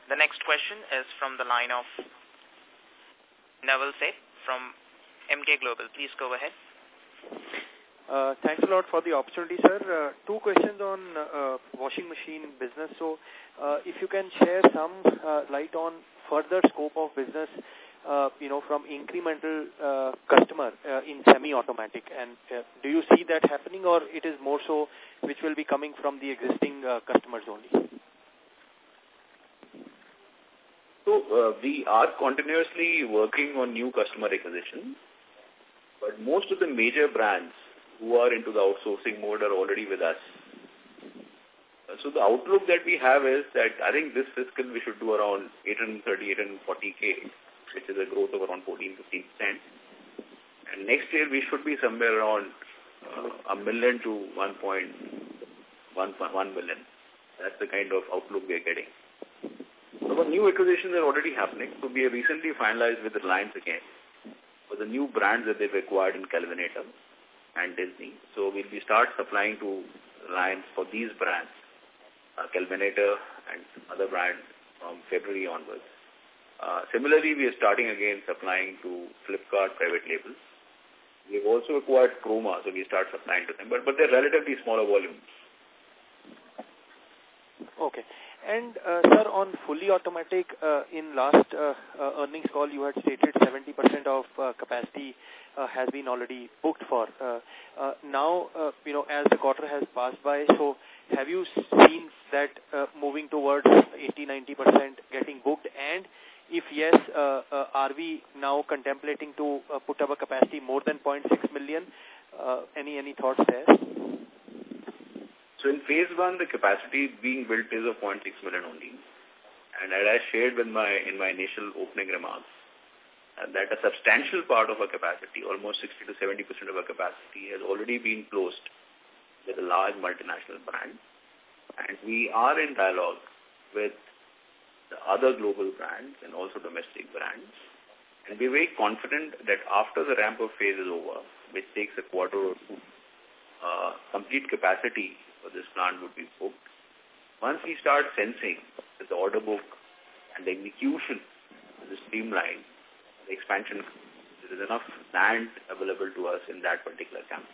Speaker 3: The next question is from the line of Neville Seth from Emkay Global. Please go ahead.
Speaker 9: Uh, thanks a lot for the opportunity, sir. Uh, two questions on uh, washing machine business. So uh, if you can share some uh, light on further scope of business uh, you know, from incremental uh, customer uh, in semi-automatic? And uh, do you see that happening or it is more so which will be coming from the existing uh, customers
Speaker 2: only? So uh, we are continuously working on new customer acquisition, but most of the major brands who are into the outsourcing mode are already with us. So the outlook that we have is that I think this fiscal we should do around 830, 840K which is a growth of around 14-15%. And next year we should be somewhere around uh, a million to 1.1 That's the kind of outlook we are getting. So new acquisitions are already happening. So we have recently finalized with Reliance again for the new brands that they've acquired in Kelvinator and Disney. So we'll be start supplying to Reliance for these brands, uh, Kelvinator and other brands from February onwards. Uh, similarly, we are starting again supplying to Flipkart private labels. We have also acquired Croma, so we start supplying to them, but, but they're relatively smaller volumes.
Speaker 9: Okay. And, uh, sir, on fully automatic, uh,
Speaker 2: in last uh, uh earnings
Speaker 9: call, you had stated 70% of uh, capacity has been already booked for. now, you know, as the quarter has passed by, so have you seen that moving towards 80-90% getting booked? And if yes, uh, uh, are we now contemplating to uh, put up a capacity more than 0.6 million?
Speaker 2: Uh, any any thoughts there? So in phase one, the capacity being built is of 0.6 million only. And as I shared with my, in my initial opening remarks, uh, that a substantial part of our capacity, almost 60 to 70% of our capacity, has already been closed with a large multinational brand. And we are in dialogue with the other global brands and also domestic brands. And we're very confident that after the ramp-up phase is over, which takes a quarter or two, uh, complete capacity for this plant would be booked. Once we start sensing that the order book and the execution is streamlined, the expansion, there is enough land available to us in that particular campus.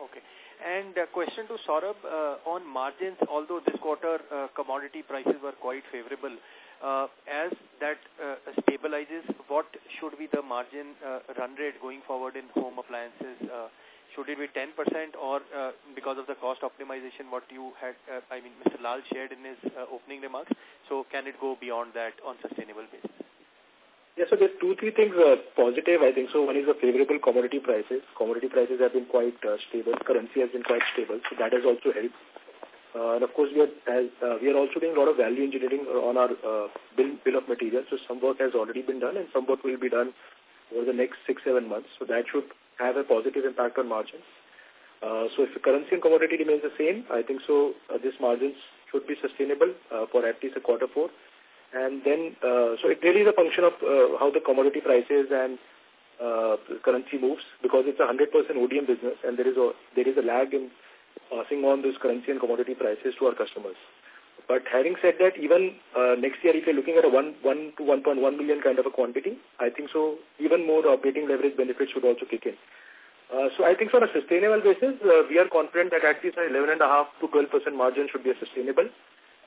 Speaker 9: Okay. And a question to Saurabh uh, on margins, although this quarter uh, commodity prices were quite favorable, uh, as that uh, stabilizes, what should be the margin uh, run rate going forward in home appliances? Uh, should it be 10% or uh, because of the cost optimization what you had, uh, I mean, Mr. Lal shared in his uh, opening remarks, so can it go beyond that on sustainable basis?
Speaker 6: Yeah, so there's two, three things uh, positive, I think. So one is the favorable commodity prices. Commodity prices have been quite uh, stable. Currency has been quite stable. So that has also helped. Uh, and of course, we are, as, uh, we are also doing a lot of value engineering on our uh, bill, bill of materials. So some work has already been done and some work will be done over the next six, seven months. So that should have a positive impact on margins. Uh, so if the currency and commodity remains the same, I think so uh, these margins should be sustainable uh, for at least a quarter four. And then, uh, so it really is a function of uh, how the commodity prices and uh, currency moves because it's a 100% ODM business and there is a, there is a lag in passing on those currency and commodity prices to our customers. But having said that, even uh, next year, if you're looking at a 1, 1 to 1.1 million kind of a quantity, I think so even more operating leverage benefits should also kick in. Uh, so I think so on a sustainable basis, uh, we are confident that at least 11.5 to 12% margin should be sustainable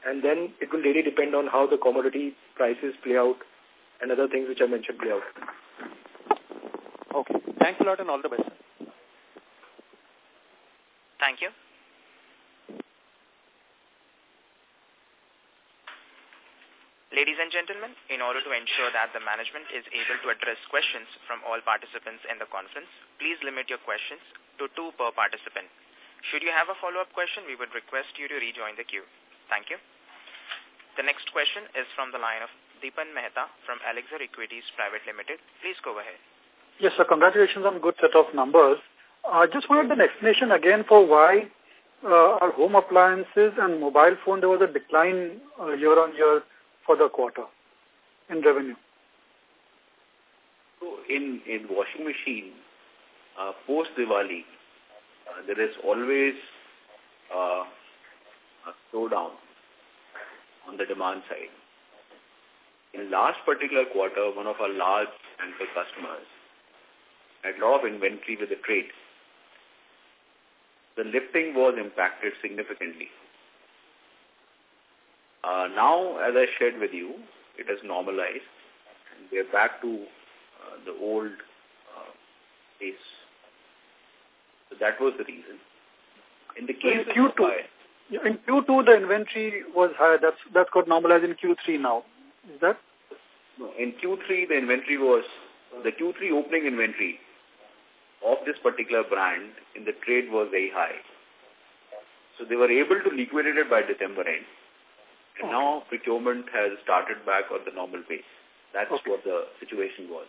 Speaker 6: and then it will really depend on how the commodity prices play out and other things which I mentioned play out. Okay. Thanks a lot and all the best.
Speaker 3: Thank you. Ladies and gentlemen, in order to ensure that the management is able to address questions from all participants in the conference, please limit your questions to two per participant. Should you have a follow-up question, we would request you to rejoin the queue. Thank you. The next question is from the line of Deepan Mehta from Elixir Equities Private Limited. Please go ahead.
Speaker 7: Yes, sir. Congratulations on good set of numbers. I just wanted an explanation again for why uh, our home appliances and mobile phone, there was a decline uh,
Speaker 2: year on year for the quarter in revenue. So in, in washing machine, uh, post-Diwali, uh, there is always uh, a slowdown on the demand side. In last particular quarter, one of our large anchor customers had a lot of inventory with the trade. The lifting was impacted significantly. Uh, now, as I shared with you, it has normalized. And we are back to uh, the old uh, pace. So that was the reason. In the case in Q2,
Speaker 7: in Q2, the inventory was higher. That's That got normalized in Q3 now. Is that? No,
Speaker 2: in Q3, the inventory was, the Q3 opening inventory of this particular brand in the trade was very high. So they were able to liquidate it by December end. And okay. now procurement has started back on the normal pace. That's okay. what the situation was.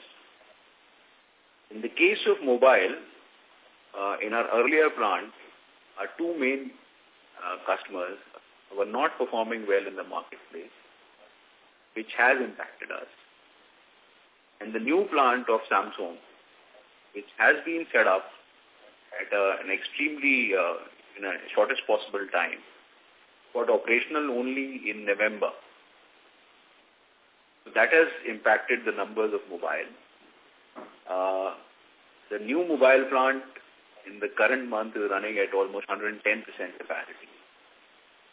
Speaker 2: In the case of mobile, uh, in our earlier plant, our two main uh, customers were not performing well in the marketplace, which has impacted us. And the new plant of Samsung, which has been set up at uh, an extremely, uh, in a shortest possible time, got operational only in November. So that has impacted the numbers of mobile. Uh, the new mobile plant in the current month is running at almost 110% capacity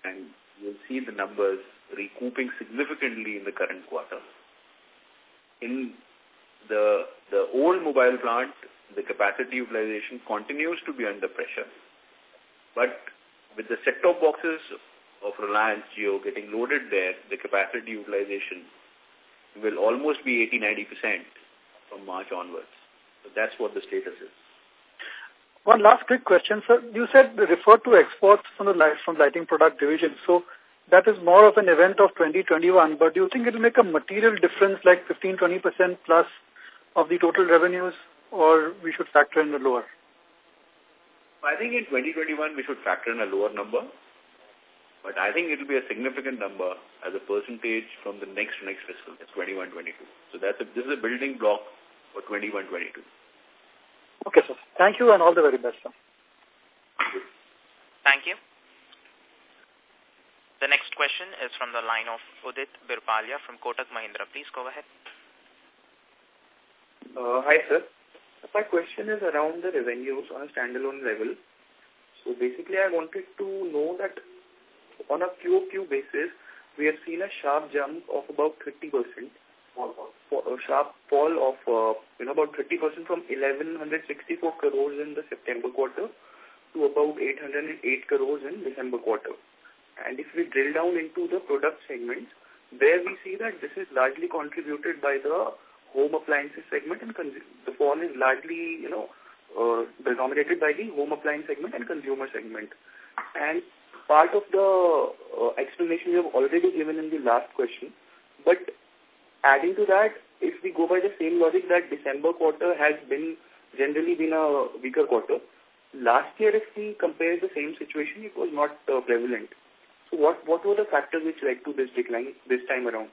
Speaker 2: and you'll see the numbers recouping significantly in the current quarter. In the, the old mobile plant, the capacity utilization continues to be under pressure. But with the set-top boxes of Reliance Jio getting loaded there, the capacity utilization will almost be 80-90% from March onwards. So that's what the status is.
Speaker 7: One last quick question, sir. You said refer to exports from the light, from lighting product division. So that is more of an event of 2021, but do you think it will make a material difference like 15-20% plus of the total revenues
Speaker 2: or we should factor in the lower? I think in 2021 we should factor in a lower number, but I think it will be a significant number as a percentage from the next next fiscal, 21-22. So that's a, this is a building block for 21-22.
Speaker 7: Okay, sir. Thank you and all the very best, sir.
Speaker 3: Thank you. The next question is from the line of Udit Birpalia from Kotak Mahindra. Please go ahead.
Speaker 5: Uh, hi, sir. My question is around the revenues on a standalone level. So basically, I wanted to know that on a QOQ basis, we have seen a sharp jump of about 30%
Speaker 2: sharp fall of uh, you know about 30% from 1164 crores in the September quarter to about 808 crores in December quarter. And if we drill down into the product segments, there we see that this is largely contributed by the home appliances segment and the fall is largely you know uh, denominated by the home appliance segment and consumer segment. And part of the uh, explanation we have already given in the last question, but Adding to that, if we go by the same logic that December quarter has been generally been a weaker quarter, last year if we compare the same situation, it was not uh, prevalent. So what, what were the factors which led to this decline this time around?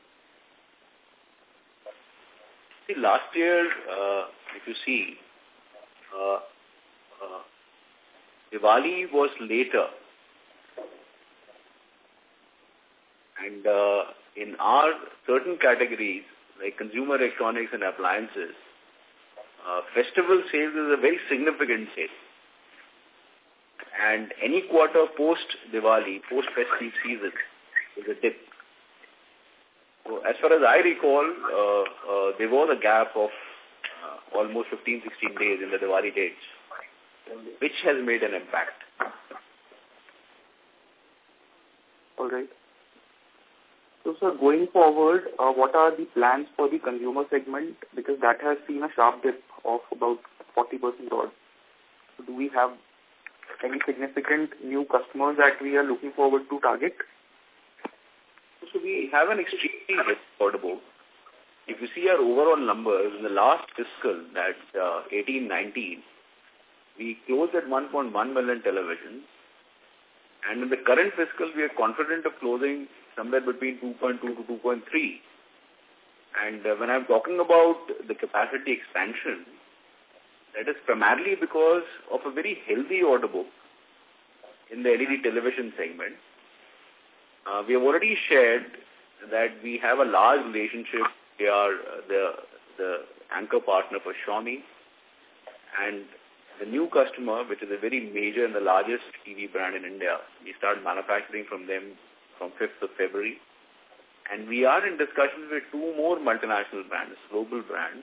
Speaker 2: See, last year, uh, if you see, uh, uh, Diwali was later. And uh, in our certain categories, like consumer electronics and appliances, uh, festival sales is a very significant sale. And any quarter post-Diwali, post-festive season is a dip. So as far as I recall, uh, uh, there was a gap of uh, almost 15-16 days in the Diwali dates, which has made an impact. All right. So, sir, going forward, uh, what are the plans for the consumer
Speaker 5: segment? Because that has seen a sharp dip of about 40% odd. So do we have any significant new customers that we are looking forward to target?
Speaker 2: So we have an extremely order If you see our overall numbers, in the last fiscal, that 18-19, uh, we closed at 1.1 million televisions and in the current fiscal, we are confident of closing somewhere between 2.2 to 2.3. And uh, when I'm talking about the capacity expansion, that is primarily because of a very healthy order book in the LED television segment. Uh, we have already shared that we have a large relationship. We are uh, the, the anchor partner for Xiaomi. And the new customer, which is a very major and the largest TV brand in India, we start manufacturing from them from 5th of February. And we are in discussions with two more multinational brands, global brands,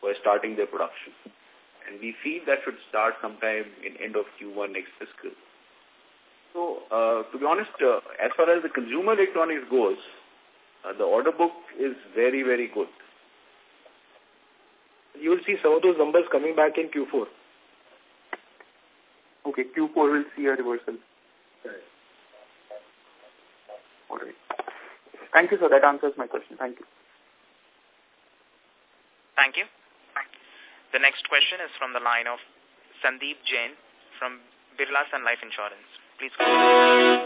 Speaker 2: who are starting their production. And we feel that should start sometime in end of Q1 next fiscal. So, uh, to be honest, uh, as far as the consumer electronics goes, uh, the order book is very, very good.
Speaker 6: You will see some of those numbers coming back in Q4.
Speaker 2: Okay, Q4 will see a reversal. Right. All right. Thank you, sir. That answers my question. Thank you.
Speaker 3: Thank you. The next question is from the line of Sandeep Jain from Birla Sun Life Insurance. Please go ahead.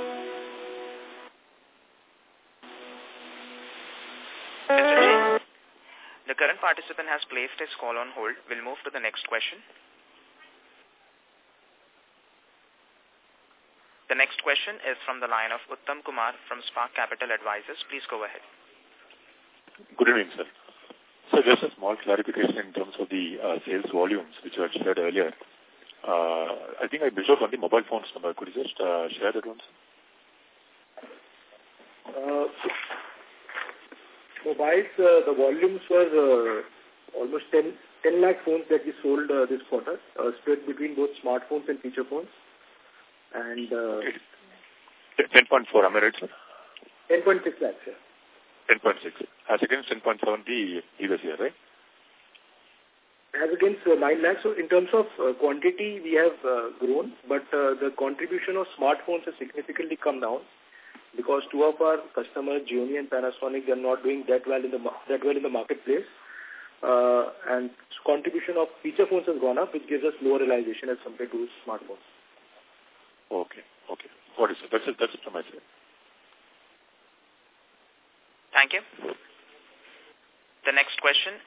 Speaker 3: The current participant has placed his call on hold. We'll move to the next question. The next question is from the line of Uttam Kumar from Spark Capital Advisors. Please go ahead.
Speaker 2: Good evening, sir. So just
Speaker 5: a small clarification in terms of the uh, sales volumes, which you had shared earlier. Uh, I think I missed out on the mobile phones number. Could you just uh, share that ones?
Speaker 6: Uh, mobiles, uh, the volumes were uh, almost 10, 10 lakh phones that we sold uh, this quarter, uh, spread between both smartphones and feature phones. And... Uh, 10.4, am I right, sir? 10.6 lakhs, sir. 10.6. As against 10.7 the previous year, right? As against uh, 9 lakhs. So in terms of uh, quantity, we have uh, grown, but uh, the contribution of smartphones has significantly come down because two of our customers, Xiaomi and Panasonic, they are not doing that well in the that well in the marketplace. Uh, and contribution of feature phones has gone up, which gives us lower realization as compared to smartphones.
Speaker 2: Okay. Okay. What is it, That's it, that's it from my side.
Speaker 3: Thank you. The next question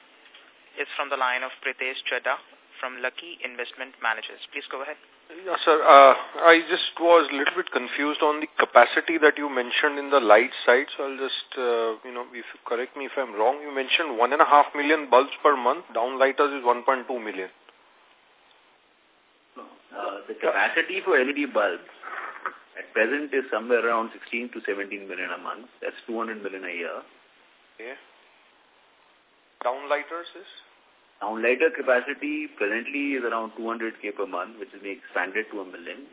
Speaker 3: is from the line of Pritesh Chheda from Lucky Investment Managers. Please go ahead. Yeah, sir. Uh,
Speaker 10: I just was a little bit confused on the capacity that you mentioned in the light side. So I'll just, uh, you know, if you correct me if I'm wrong, you mentioned 1.5 million bulbs per month. Downlighters is 1.2 million
Speaker 2: the capacity for LED bulbs at present is somewhere around 16 to 17 million a month. That's 200 million a year. Yeah.
Speaker 10: Downlighters is?
Speaker 2: Downlighter capacity presently is around 200k per month, which will be expanded to a million.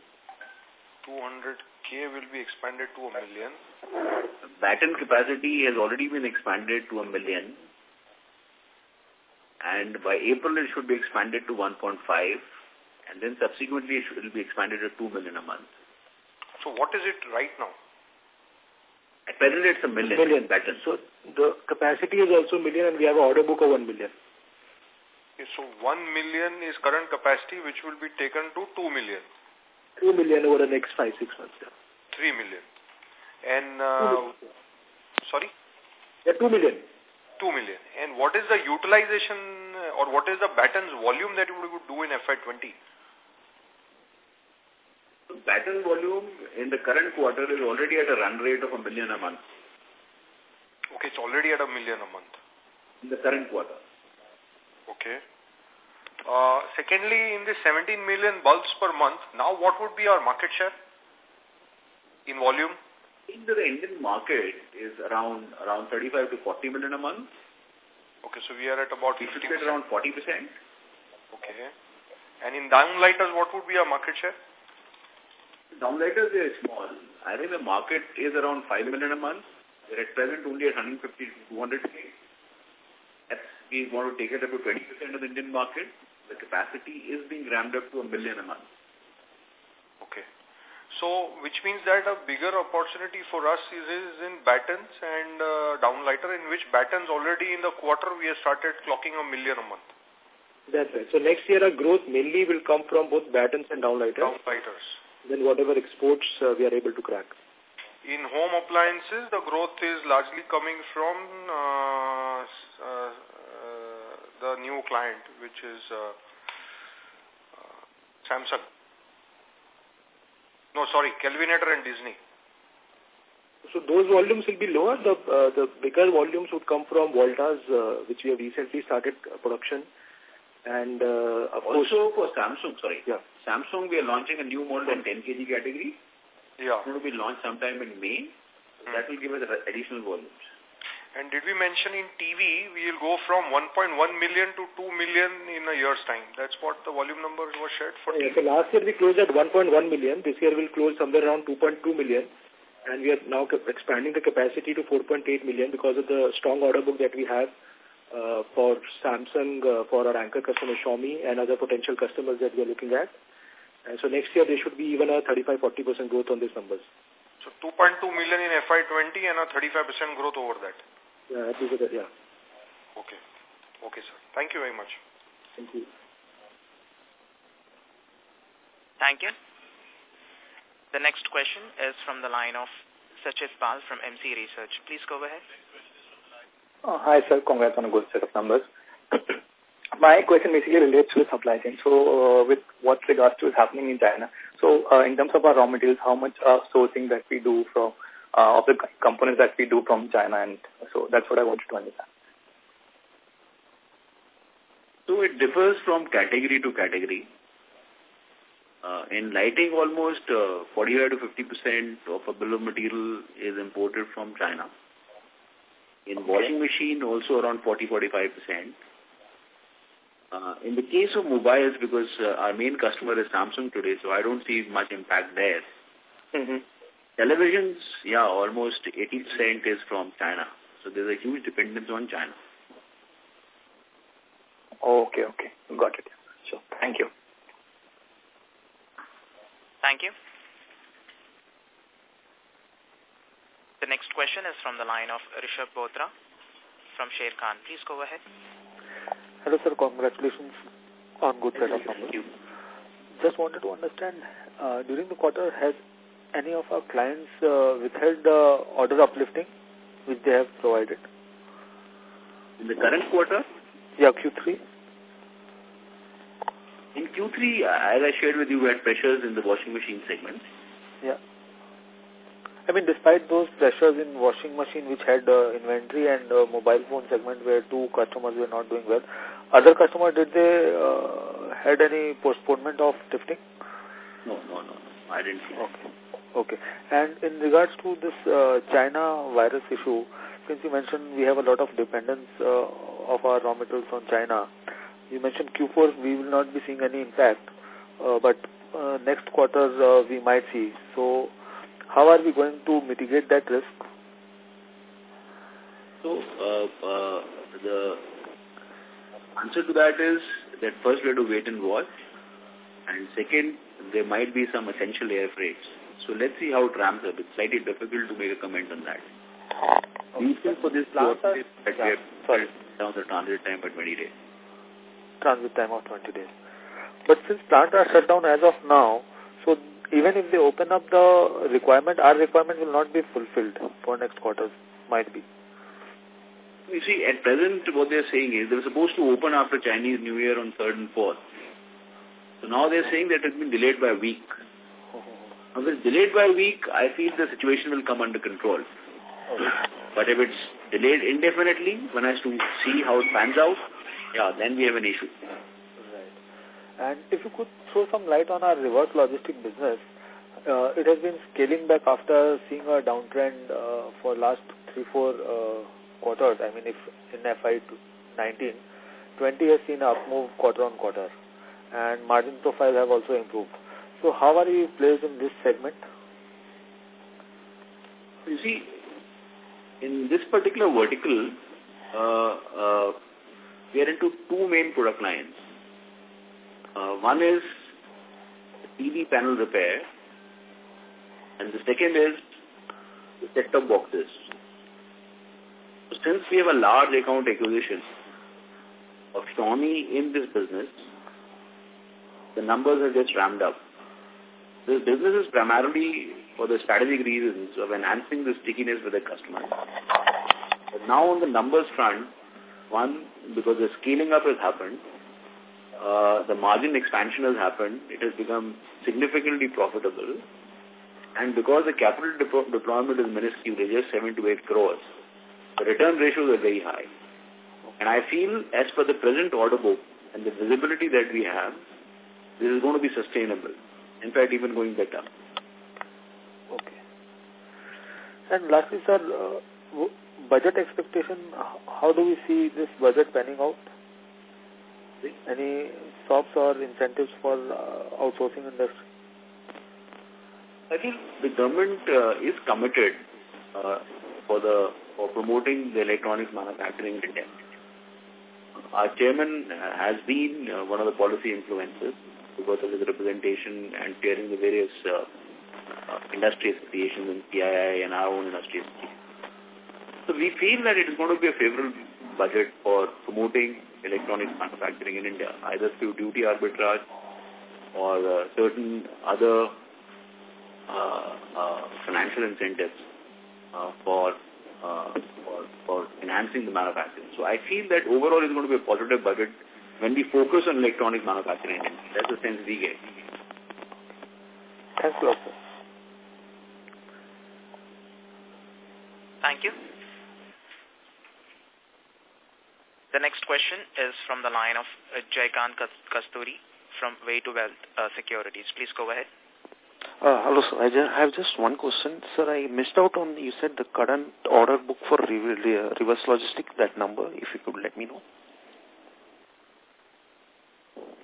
Speaker 10: 200k will be expanded to a million.
Speaker 2: Batten capacity has already been expanded to a million. And by April, it should be expanded to 1.5 and then subsequently it will be expanded to 2 million a month.
Speaker 6: So what is it right now? At present it's a million. Million. Batten. So the capacity is also million and we have an order book of 1 million.
Speaker 10: Okay, so 1 million is current capacity which will be taken to 2 million.
Speaker 6: 2 million over the next 5-6 months. Yeah.
Speaker 10: 3 million. And, uh, sorry? Yeah, 2 million. 2 million. And what is the utilization uh, or what is the battens volume that you would do in FY20?
Speaker 2: Batten volume in the current quarter is already at a run rate of a million a month.
Speaker 10: Okay, it's already at a
Speaker 2: million a month. In the current quarter.
Speaker 10: Okay. Uh, secondly, in the 17 million
Speaker 2: bulbs per month, now what would be our market share in volume? In the Indian market is around around 35 to 40 million a month. Okay, so we are at about we 50%. around 40%. Okay.
Speaker 10: And in downlighters,
Speaker 2: what would be our market share? Downlighters, are small. I think the market is around 5 million a month. we are at present only at 150 to 200 K. We want to take it up to 20% of the Indian market. The capacity is being ramped up to a million a month.
Speaker 10: Okay. So, which means that a bigger opportunity for us is, is in battens and uh, downlighter, in which battens already in the quarter we have started clocking a million a month.
Speaker 6: That's right. So, next year our growth mainly will come from both battens and downlighters. Downlighters than whatever exports uh, we are able to crack.
Speaker 10: In home appliances, the growth is largely coming from uh, uh, uh, the new client, which is uh, uh, Samsung. No, sorry, Kelvinator and Disney.
Speaker 6: So those volumes will be lower. The the bigger volumes would come from Voltas, which we have recently started production and uh, of also
Speaker 2: course, for Samsung, sorry. Yeah. Samsung, we are launching a new model in 10 kg category. Yeah. It will be launched sometime in May. Mm. That will give us additional volumes. And did we mention in TV, we will go
Speaker 10: from 1.1 million to 2 million in a year's time. That's what the volume number was shared for yeah, TV.
Speaker 6: So last year we closed at 1.1 million. This year we'll close somewhere around 2.2 million. And we are now expanding the capacity to 4.8 million because of the strong order book that we have uh, for Samsung, uh, for our anchor customer Xiaomi and other potential customers that we are looking at. And so next year there should be even a 35-40% growth on these numbers.
Speaker 10: So 2.2 million in FY20 and a 35% growth over that?
Speaker 6: Yeah, that, yeah.
Speaker 10: Okay.
Speaker 3: Okay, sir. Thank you very much. Thank you. Thank you. The next question is from the line of Sachit Pal from MC Research. Please go ahead.
Speaker 6: Uh, hi, sir. Congrats on a good set of numbers. My question basically relates to the supply chain. So uh, with what regards to is happening in China, so uh, in terms of our raw materials, how much uh, sourcing that we do from
Speaker 2: uh, of the components that we do from China, and so that's what I wanted to understand. So it differs from category to category. Uh, in lighting, almost uh, 45 to 50 percent of a bill of material is imported from China. In washing machine, also around 40-45%. Uh, in the case of mobiles, because uh, our main customer is Samsung today, so I don't see much impact there. Mm -hmm. Televisions, yeah, almost 80% is from China. So there's a huge dependence on China. Okay, okay. Got it. So, Thank you.
Speaker 3: Thank you. The next question is from the line of Rishabh Bothra from Khan. Please go ahead.
Speaker 6: Hello, sir. Congratulations on good set of numbers. Just wanted to understand, uh, during the quarter, has any of our clients uh, withheld the uh, order uplifting which they have provided? In the current quarter?
Speaker 2: Yeah, Q3. In Q3, uh, as I shared with you, we had pressures in the washing machine segment. Yeah. I mean, despite
Speaker 6: those pressures in washing machine, which had uh, inventory and uh, mobile phone segment where two customers were not doing well, other customer, did they uh, had any postponement of shifting?
Speaker 5: No, no, no.
Speaker 2: I didn't see okay.
Speaker 6: Okay. And in regards to this uh, China virus issue, since you mentioned we have a lot of dependence uh, of our raw materials on China, you mentioned Q4 we will not be seeing any impact, uh, but uh, next quarter uh, we might see. So how are we going to mitigate that risk?
Speaker 2: So, uh, uh, the answer to that is that first we have to wait and watch. And second, there might be some essential air freights. So let's see how it ramps up. It's slightly difficult to make a comment on that. Reason for this last is that yeah, sorry. down the transit time by 20 days. Transit time of 20 days. But since plants are shut down
Speaker 6: as of now, so even if they open up the requirement, our requirement will not be fulfilled for next quarters,
Speaker 2: might be. You see, at present, what they're saying is they were supposed to open after Chinese New Year on 3rd and 4th. So now they're saying that it's been delayed by a week. Oh. Now, if it's delayed by a week, I feel the situation will come under control. Oh. But if it's delayed indefinitely, one has to see how it pans out, yeah, then we have an issue.
Speaker 6: And if you could throw some light on our reverse logistic business, uh, it has been scaling back after seeing a downtrend uh, for last three, four uh, quarters. I mean, if in FY19, 20 has seen up move quarter on quarter, and margin profiles have also improved. So, how are you placed in this segment?
Speaker 2: You see, in this particular vertical, uh, uh, we are into two main product lines. Uh, one is TV panel repair, and the second is the set-top boxes. since we have a large account acquisition of Sony in this business, the numbers have just ramped up. This business is primarily for the strategic reasons of enhancing the stickiness with the customer. But now on the numbers front, one, because the scaling up has happened, uh, the margin expansion has happened. It has become significantly profitable. And because the capital de deployment is minuscule, just 7 to 8 crores, the return ratios are very high. And I feel as per the present order book and the visibility that we have, this is going to be sustainable. In fact, even going better.
Speaker 6: Okay. And lastly, sir, uh, budget expectation, how do we see this budget panning out? industry? Any stops or incentives for uh, outsourcing
Speaker 2: industry? I think the government uh, is committed uh, for the for promoting the electronic manufacturing industry. India. Our chairman has been uh, one of the policy influences because of his representation and chairing the various uh, uh, industry associations in PII and our own industry association. So we feel that it is going to be a favorable budget for promoting electronics manufacturing in India, either through duty arbitrage or uh, certain other uh, uh, financial incentives uh, for, for, for enhancing the manufacturing. So I feel that overall it's going to be a positive budget when we focus on electronic manufacturing. That's the sense we get. Thanks a lot, sir.
Speaker 3: Thank you. The next question is from the line of uh, Jaykant Kasturi from Way to Wealth uh, Securities. Please go ahead.
Speaker 5: Uh, hello, sir. I, just, I have just one question. Sir, I missed out on, you said the current order book for reverse logistics, that number, if you could let me know.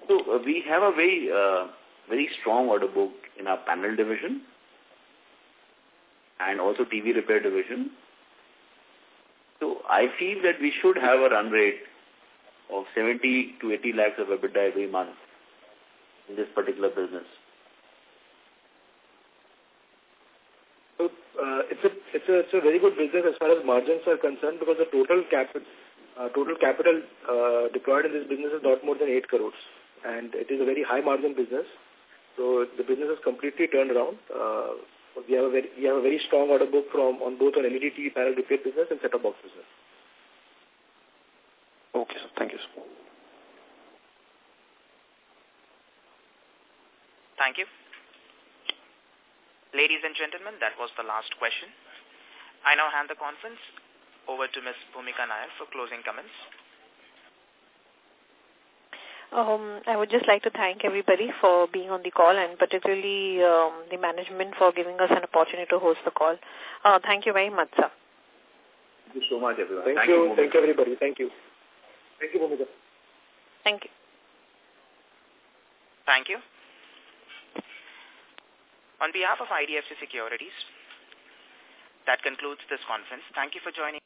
Speaker 2: So, uh, we have a very, uh, very strong order book in our panel division and also TV repair division so I feel that we should have a run rate of 70 to 80 lakhs of EBITDA every month in this particular business.
Speaker 6: So uh, it's, a, it's, a, it's a very good business as far as margins are concerned because the total capital uh, total capital uh, deployed in this business is not more than 8 crores and it is a very high margin business. So the business is completely turned around. Uh, we have a very, we have a very strong order book from on both on LED TV panel repair business and set top box business.
Speaker 5: Okay,
Speaker 7: sir. Thank you, sir.
Speaker 3: Thank you. Ladies and gentlemen, that was the last question. I now hand the conference over to Ms. Bhumika Nair for closing comments.
Speaker 1: Um, I would just like to thank everybody for being on the call and particularly um, the management for giving us an opportunity to host the call. Uh, thank you very much, sir.
Speaker 6: Thank you so much, everyone. Thank, thank you. you thank you, everybody. Thank you. Thank you, Bhumika. Thank you.
Speaker 3: Thank you. On behalf of IDFC Securities, that concludes this conference. Thank you for joining.